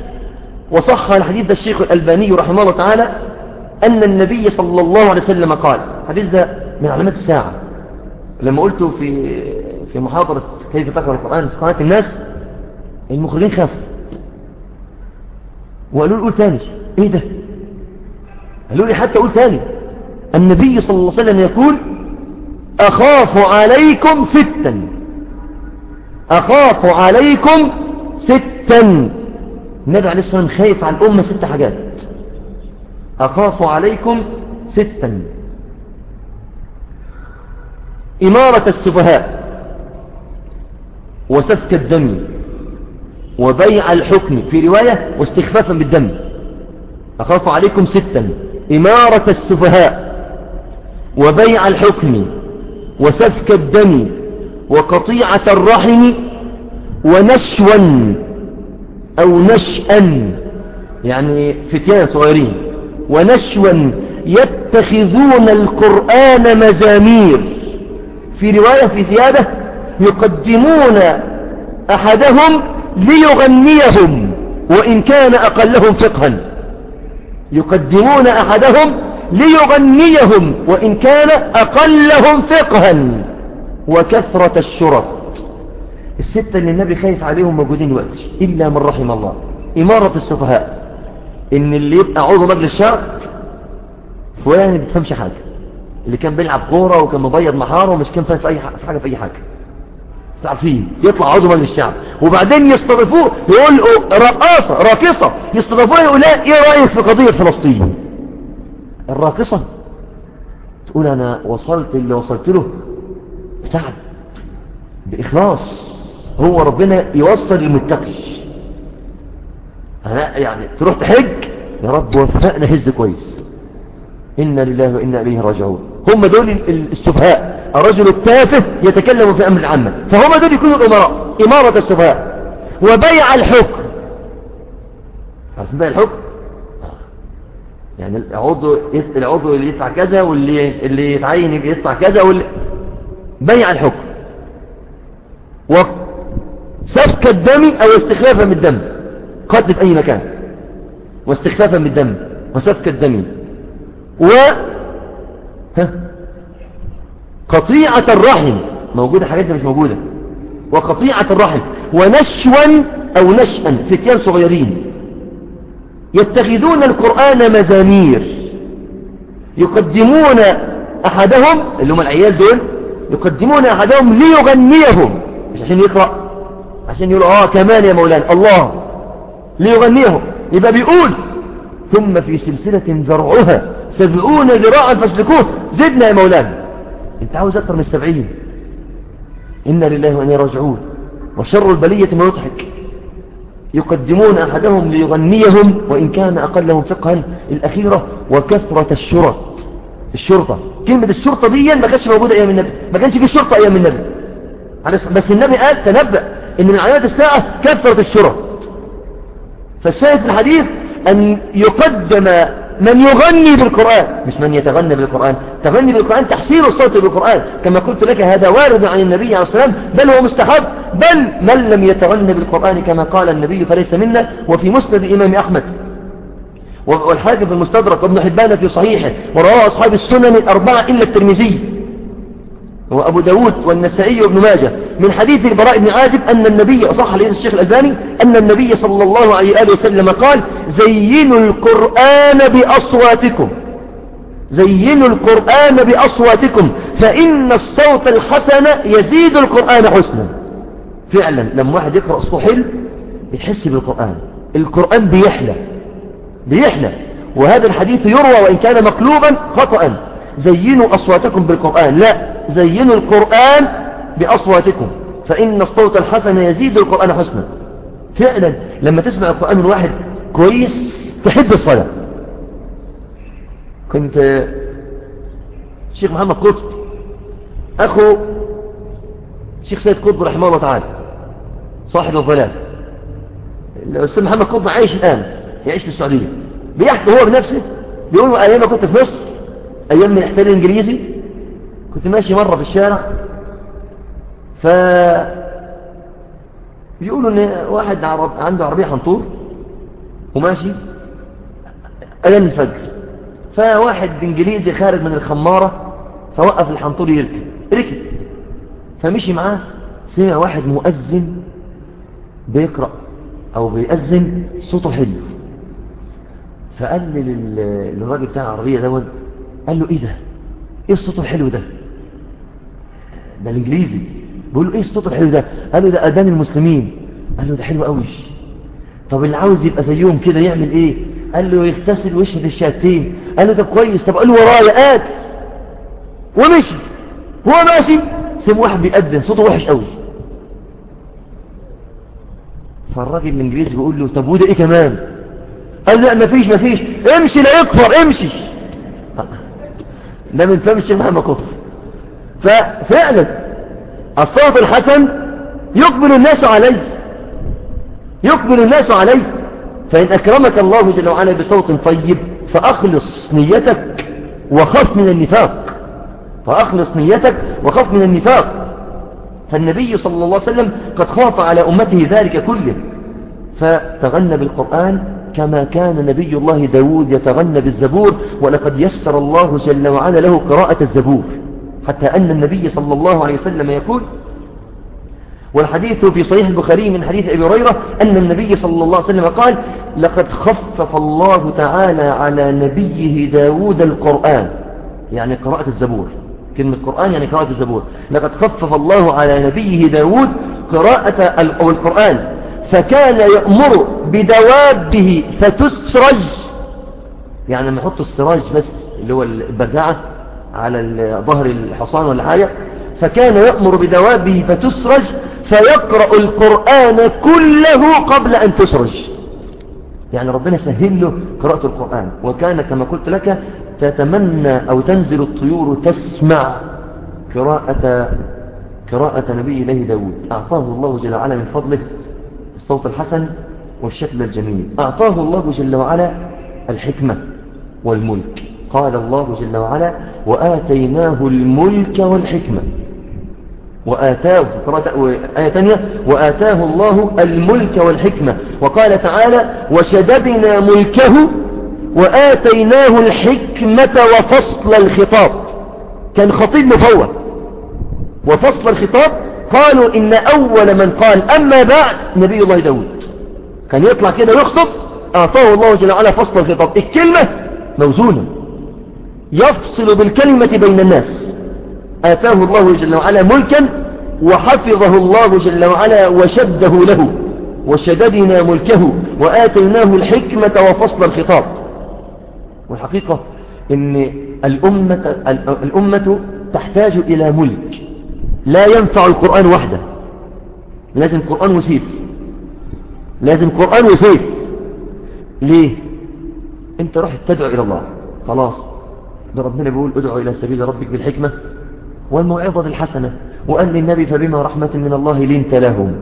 وصح الحديث الشيخ الألباني رحمه الله تعالى أن النبي صلى الله عليه وسلم قال حديث ده من علامات الساعة. لما قلت في في محاضرة كيف تقرأ القرآن في قناة الناس المخرجين خافوا. وقالوا لي قول تاني. إيه ده؟ قالوا لي حتى قول تاني. النبي صلى الله عليه وسلم يقول أخاف عليكم ستا. أخاف عليكم ستا. النبي عليه الصلاة والسلام خايف على الأمة ست حاجات. أخاف عليكم ستا. إمارة السفهاء وسفك الدم وبيع الحكم في رواية واستخفافا بالدم. أخاف عليكم ستا. إمارة السفهاء وبيع الحكم وسفك الدم وقطيعة الرحم ونشوا أو نشأا يعني فتيان صغيرين ونشوا يتخذون القرآن مزامير. في رواية في زيادة يقدمون أحدهم ليغنيهم وإن كان أقلهم فقها. يقدمون أحدهم ليغنيهم وإن كان أقلهم فقها. وكثرة الشرط الستة اللي النبي خايف عليهم موجودين دلوقتي إلا من رحم الله. إمارة السفهاء. إن اللي يبقى عضو مجلس الشعب فلان ما بيفهمش حاجة. اللي كان بيلعب كورة وكان مبيض محاره ومش كان فاهم في أي حاجة في أي حاجة. تعرفين يطلع عضو مجلس الشعب. وبعدين يستضيفوه يقول رقاصة راقصة. يستضيفوه يقول إيه رأيك في قضية فلسطين؟ الراقصة؟ تقول أنا وصلت اللي وصلت له بتعب بإخلاص. هو ربنا يوصل المتقي أنا يعني تروح تحج يا رب وفقنا هز كويس. إنا لله وإنا إليه راجعون. هم دول السفهاء. الرجل التافه يتكلم في أمر العامة. فهم دول يكونوا الأمراء إمارة السفهاء. وبيع الحكم. عارفين بيع الحكم؟ يعني العضو العضو اللي يدفع كذا واللي اللي يتعين يدفع كذا واللي بيع الحكم. وسفك الدم أو استخلافا من الدم. قتل في أي مكان. واستخفافا من الدم. وسفك الدم. و ها؟ قطيعة الرحم. موجودة حاجات مش موجودة. وقطيعة الرحم. ونشوا أو نشأا. فتيان صغيرين. يتخذون القرآن مزامير. يقدمون أحدهم اللي هم العيال دول يقدمون أحدهم ليغنيهم. مش عشان يقرأ عشان يقول آه كمان يا مولانا. الله. ليغنيهم يبقى بيقول. ثم في سلسلة ذرعها. سبعون ذراعا فاسلكوه. زدنا يا مولانا. أنت عاوز أكتر من السبعين. إنا لله وإنا راجعون. وشر البلية ما يضحك. يقدمون أحدهم ليغنيهم. وإن كان أقلهم فقها الأخيرة وكثرة الشرط. الشرطة. كلمة الشرطة دي ما كانتش موجودة أيام النبي. ما كانش في شرطة أيام النبي. بس النبي قال تنبأ إن من علامات الساعة كثرة الشرط فالشاهد في الحديث أن يقدم من يغني بالقرآن. مش من يتغنى بالقرآن. تغني بالقرآن تحسين الصوت بالقرآن. كما قلت لك هذا وارد عن النبي عليه والسلام. بل هو مستحب. بل من لم يتغنى بالقرآن كما قال النبي فليس منا. وفي مسند الإمام أحمد. والحاكم في المستدرك وابن حبان في صحيحه ورواه أصحاب السنن الأربعة إلا الترمذي وأبو داود والنسائي وابن ماجه. من حديث البراء بن عازب أن النبي صح عليه الشيخ الألباني أن النبي صلى الله عليه وآله وسلم قال زينوا القرآن بأصواتكم. زينوا القرآن بأصواتكم فإن الصوت الحسن يزيد القرآن حسنا. فعلا لما واحد يقرأ صوته حلو يتحس بالقرآن. القرآن بيحلى. بيحلى. وهذا الحديث يروى وإن كان مقلوبا خطأ زينوا أصواتكم بالقرآن. لا زينوا القرآن بأصواتكم. فإن الصوت الحسن يزيد القرآن حسنا. فعلا لما تسمع القرآن من واحد كويس تحب الصلاة. كنت الشيخ محمد قطب. أخو الشيخ سيد قطب رحمه الله تعالى صاحب الظلام. الأستاذ محمد قطب عايش الآن. يعيش في السعودية. بيحكي هو بنفسه بيقول أيام كنت في مصر أيام من الاحتلال الإنجليزي كنت ماشي مرة في الشارع. ف بيقولوا إن واحد عرب... عنده عربية حنطور وماشي أذان الفجر. فواحد إنجليزي خارج من الخمارة فوقف الحنطور يركب. ركب. فمشي معاه سمع واحد مؤذن بيقرأ أو بيأذن صوته حلو. فقال للراجل بتاع العربية دوت قال له إيه ده؟ إيه الصوت الحلو ده؟ ده الإنجليزي. بيقول له إيه الصوت الحلو ده؟ قال له ده أذان المسلمين. قال له ده حلو قوي طب اللي عاوز يبقى زيهم كده يعمل إيه؟ قال له يغتسل وشه الشهادتين قال له ده كويس. طب قال له ورايا قاتل ومشي. هو ماشي. سيب واحد بيأذن. صوته وحش قوي فالراجل الإنجليزي بيقول له طب وده إيه كمان؟ قال لا مفيش مفيش امشي لا يكفر امشي. ده من فم الشيخ محمد كفر ففعلا الصوت الحسن يقبل الناس عليه. يقبل الناس عليه. فإن أكرمك الله جل وعلا بصوت طيب فأخلص نيتك وخف من النفاق. فأخلص نيتك وخف من النفاق. فالنبي صلى الله عليه وسلم قد خاف على أمته ذلك كله. فتغنى بالقرآن كما كان نبي الله داود يتغنى بالزبور ولقد يسر الله جل وعلا له قراءة الزبور. حتى أن النبي صلى الله عليه وسلم يقول والحديث في صحيح البخاري من حديث أبي هريرة أن النبي صلى الله عليه وسلم قال لقد خفف الله تعالى على نبيه داود القرآن. يعني قراءة الزبور. كلمة قرآن يعني قراءة الزبور. لقد خفف الله على نبيه داود قراءة القرآن. فكان يأمر بدوابه فتسرج. يعني لما يحط السراج بس اللي هو البردعة على ظهر الحصان ولا حاجة فكان يأمر بدوابه فتسرج فيقرأ القرآن كله قبل أن تسرج. يعني ربنا سهل له قراءة القرآن. وكان كما قلت لك تتمنى أو تنزل الطيور تسمع قراءة قراءة نبي الله داود. أعطاه الله جل وعلا من فضله. الصوت الحسن والشكل الجميل. أعطاه الله جل وعلا الحكمة والملك. قال الله جل وعلا وآتيناه الملك والحكمة. وآتاه آية تانية وآتاه الله الملك والحكمة. وقال تعالى وشددنا ملكه وآتيناه الحكمة وفصل الخطاب. كان خطيب مفوض وفصل الخطاب قالوا إن أول من قال أما بعد نبي الله داود. كان يطلع كده ويخطب أعطاه الله جل وعلا فصل الخطاب الكلمة موزونة. يفصل بالكلمة بين الناس. آتاه الله جل وعلا ملكا وحفظه الله جل وعلا وشده له وشددنا ملكه وآتيناه الحكمة وفصل الخطاب. والحقيقة إن الأمة, الأمة تحتاج إلى ملك. لا ينفع القرآن وحده. لازم القرآن وسيف. لازم قرآن وسيف. ليه؟ انت روح تدعو إلى الله. خلاص. ده ربنا بيقول ادعو إلى سبيل ربك بالحكمة والموعظة الحسنة وقال للنبي فبما رحمة من الله لنت لهم.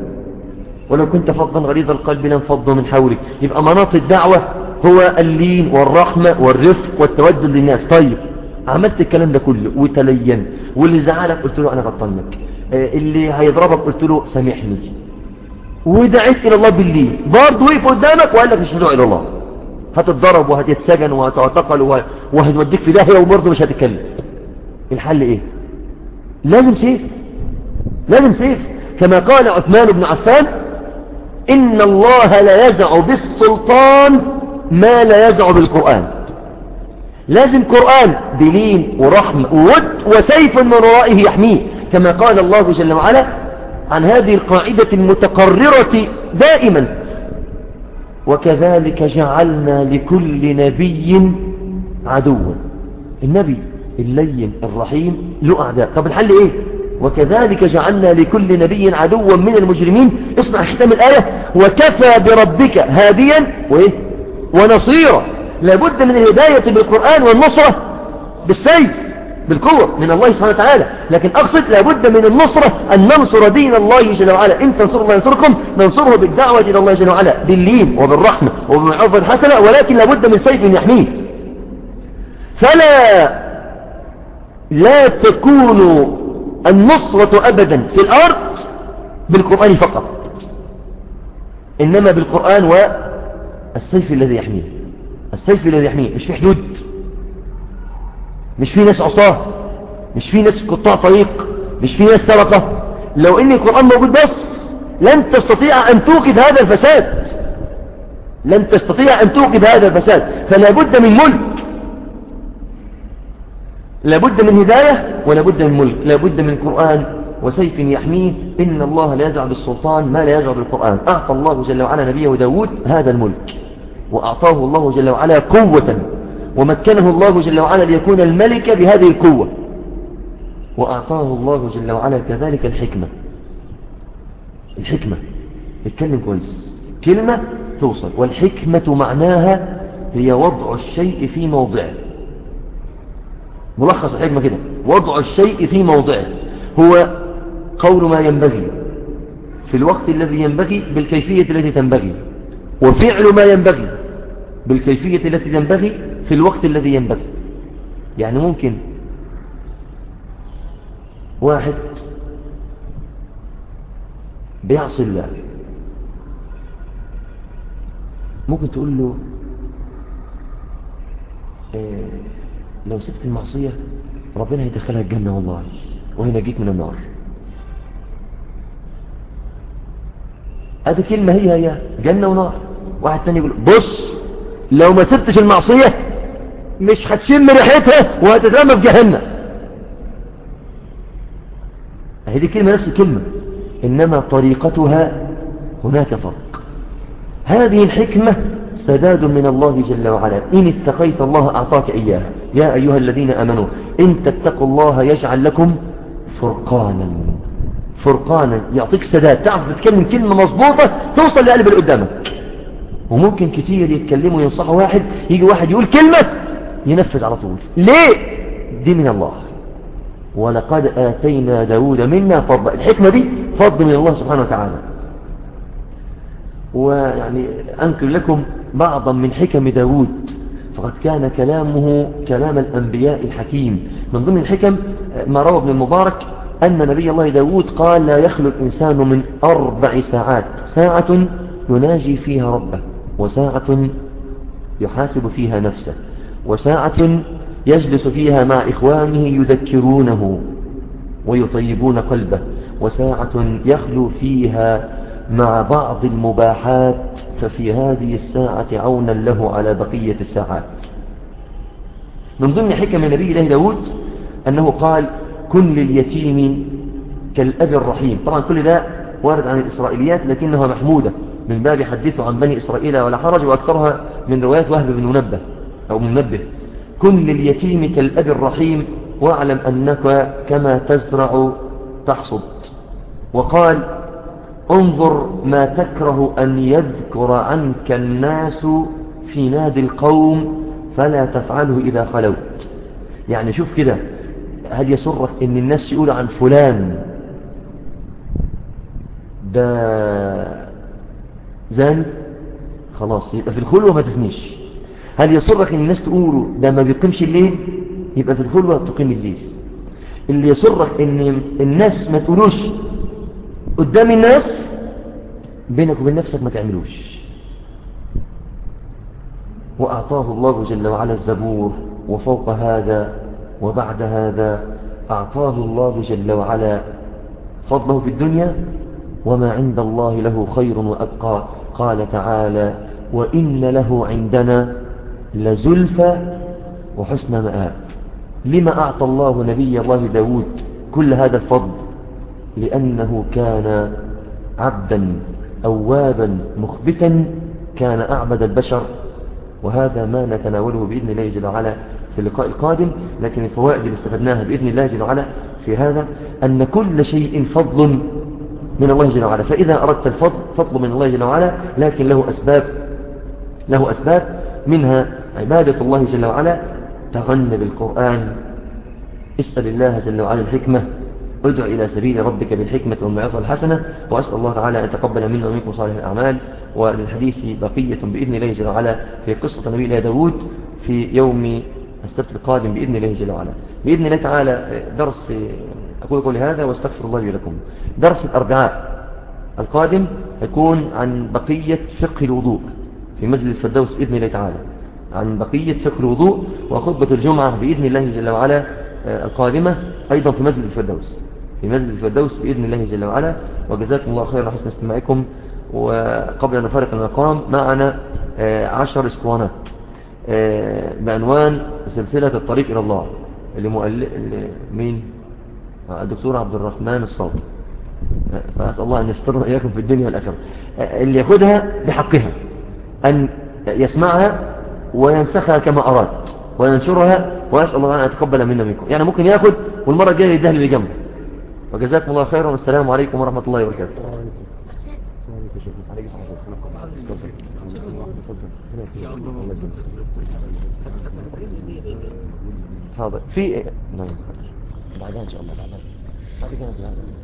ولو كنت فظا غليظ القلب لانفضوا من حولك. يبقى مناط الدعوة هو اللين والرحمة والرفق والتودد للناس. طيب عملت الكلام ده كله وتلين. واللي زعلك قلت له أنا غطان لك. آه، اللي هيضربك قلت له سامحني. ودعيت إلى الله بالليل. برضه وقف قدامك وقال لك مش هدعو إلى الله. هتتضرب وهتتسجن وهتعتقل وهتوديك في داهية وبرضه مش هتتكلم. الحل إيه؟ لازم سيف. لازم سيف. كما قال عثمان بن عفان إن الله لا يزع بالسلطان ما لا يزع بالقرآن. لازم قرآن بلين ورحمة وود وسيف من ورائه يحميه. كما قال الله جل وعلا عن هذه القاعدة المتقررة دائما وكذلك جعلنا لكل نبي عدوا. النبي اللين الرحيم له أعداء. طب الحل إيه؟ وكذلك جعلنا لكل نبي عدوا من المجرمين. اسمع ختام الآية وكفى بربك هاديا وإيه؟ ونصيرا. لابد من الهداية بالقرآن والنصرة بالسيف بالقوة من الله سبحانه وتعالى. لكن أقصد لابد من النصرة أن ننصر دين الله جل وعلا. إن تنصر الله ينصركم ننصره بالدعوة إلى الله جل وعلا باللين وبالرحمة وبالعظة الحسنة ولكن لابد من سيف يحميه. فلا لا تكون النصرة أبدا في الأرض بالقرآن فقط. إنما بالقرآن والسيف الذي يحميه. السيف الذي يحميه. مش في حدود. مش في ناس عصاة. مش في ناس قطاع طريق. مش في ناس سرقة. لو إن القرآن موجود بس لن تستطيع أن توقف هذا الفساد. لن تستطيع أن توقف هذا الفساد. فلا بد من ملك. لابد من هداية ولابد من ملك. لابد من قرآن وسيف يحميه. إن الله لا يزع بالسلطان ما لا يزع بالقرآن. أعطى الله جل وعلا نبيه داود هذا الملك. وأعطاه الله جل وعلا قوة ومكنه الله جل وعلا ليكون الملك بهذه القوة. وأعطاه الله جل وعلا كذلك الحكمة. الحكمة. اتكلم كويس. كلمة توصل. والحكمة معناها هي وضع الشيء في موضعه. ملخص الحكمة كده. وضع الشيء في موضعه. هو قول ما ينبغي. في الوقت الذي ينبغي بالكيفية التي تنبغي. وفعل ما ينبغي. بالكيفية التي تنبغي في الوقت الذي ينبغي. يعني ممكن واحد بيعصي الله. ممكن تقول له إيه لو سبت المعصية ربنا هيدخلها الجنة والله وهينجيك من النار. هذه كلمة هي هي جنة ونار. واحد تاني يقول بص لو ما سبتش المعصية مش هتشم ريحتها وهتترمى في جهنم. هذه كلمة نفس الكلمة. إنما طريقتها هناك فرق. هذه الحكمة سداد من الله جل وعلا. إن اتقيت الله أعطاك إياها. يا أيها الذين أمنوا إن تتقوا الله يجعل لكم فرقانا. فرقانا يعطيك سداد. تعرف تتكلم كلمة مظبوطة توصل لقلب اللي قدامك. وممكن كتير يتكلموا ينصحوا واحد يجي واحد يقول كلمة ينفذ على طول. ليه؟ دي من الله. ولقد آتينا داود منا فضل الحكمة دي فضل من الله سبحانه وتعالى. ويعني أنكر لكم بعضا من حكم داود. فقد كان كلامه كلام الأنبياء الحكيم. من ضمن الحكم ما روى ابن المبارك أن نبي الله داود قال لا يخلو الإنسان من أربع ساعات. ساعة يناجي فيها ربه. وساعة يحاسب فيها نفسه وساعة يجلس فيها مع إخوانه يذكرونه ويطيبون قلبه وساعة يخلو فيها مع بعض المباحات ففي هذه الساعة عونا له على بقية الساعات. من ضمن حكم النبي الله داود أنه قال كن لليتيم كالأب الرحيم. طبعا كل ده وارد عن الإسرائيليات لكنها محمودة. من باب حدثوا عن بني إسرائيل ولا حرج وأكثرها من روايات وهب بن منبه أو منبه. كن لليتيم كالأب الرحيم واعلم أنك كما تزرع تحصد. وقال انظر ما تكره أن يذكر عنك الناس في نادي القوم فلا تفعله إذا خلوت. يعني شوف كده هل يسرك إن الناس يقولوا عن فلان؟ ده زان خلاص يبقى في الخلوة ما تزنيش هل يسرك إن الناس تقولوا ده ما بيقيمش الليل؟ يبقى في الخلوة تقيم الليل. اللي يسرك إن الناس ما تقولوش قدام الناس بينك وبين نفسك ما تعملوش. وأعطاه الله جل وعلا الزبور وفوق هذا وبعد هذا. أعطاه الله جل وعلا فضله في الدنيا وما عند الله له خير وأبقى. قال تعالى وإن له عندنا لزلفى وحسن مآب. لما أعطى الله نبي الله داود كل هذا الفضل؟ لأنه كان عبدا أوابا مخبتا كان أعبد البشر وهذا ما نتناوله بإذن الله جل وعلا في اللقاء القادم. لكن الفوائد اللي استفدناها بإذن الله جل وعلا في هذا أن كل شيء فضل من الله جل وعلا. فإذا أردت الفضل فضل من الله جل وعلا لكن له أسباب له أسباب منها عبادة الله جل وعلا تغنى بالقرآن. اسأل الله جل وعلا الحكمة. ادع إلى سبيل ربك بالحكمة والمعظة الحسنة وأسأل الله تعالى أن يتقبل منا ومنكم صالح الأعمال. وللحديث بقية بإذن الله جل وعلا. في قصة نبي الله داود في يوم السبت القادم بإذن الله جل وعلا. بإذن الله تعالى درس أقول قولي هذا واستغفر الله لكم درس الأربعاء القادم يكون عن بقية فقه الوضوء في مسجد الفردوس بإذن الله تعالى. عن بقية فقه الوضوء وخطبة الجمعة بإذن الله جل وعلا آه، القادمة أيضا في مسجد الفردوس. في مسجد الفردوس بإذن الله جل وعلا. وجزاكم الله خير حسن استماعكم. وقبل أن نفارق المقام معنا آه، عشر اسطوانات آه، بعنوان سلسلة الطريق إلى الله. اللي مؤلف مين؟ الدكتور عبد الرحمن الصوت فأسأل الله أن يسترنا إياكم في الدنيا والآخرة. اللي يأخذها بحقها. أن يسمعها وينسخها كما أراد. وينشرها ويسأل الله أن يتقبل منا منكم. يعني ممكن يأخذ والمرة الجاية يدهل اللي جنبه. وجزاكم الله خيرا والسلام عليكم ورحمة الله وبركاته. حاضر. في نعم. بعدين إن شاء الله. بعدين بعد كده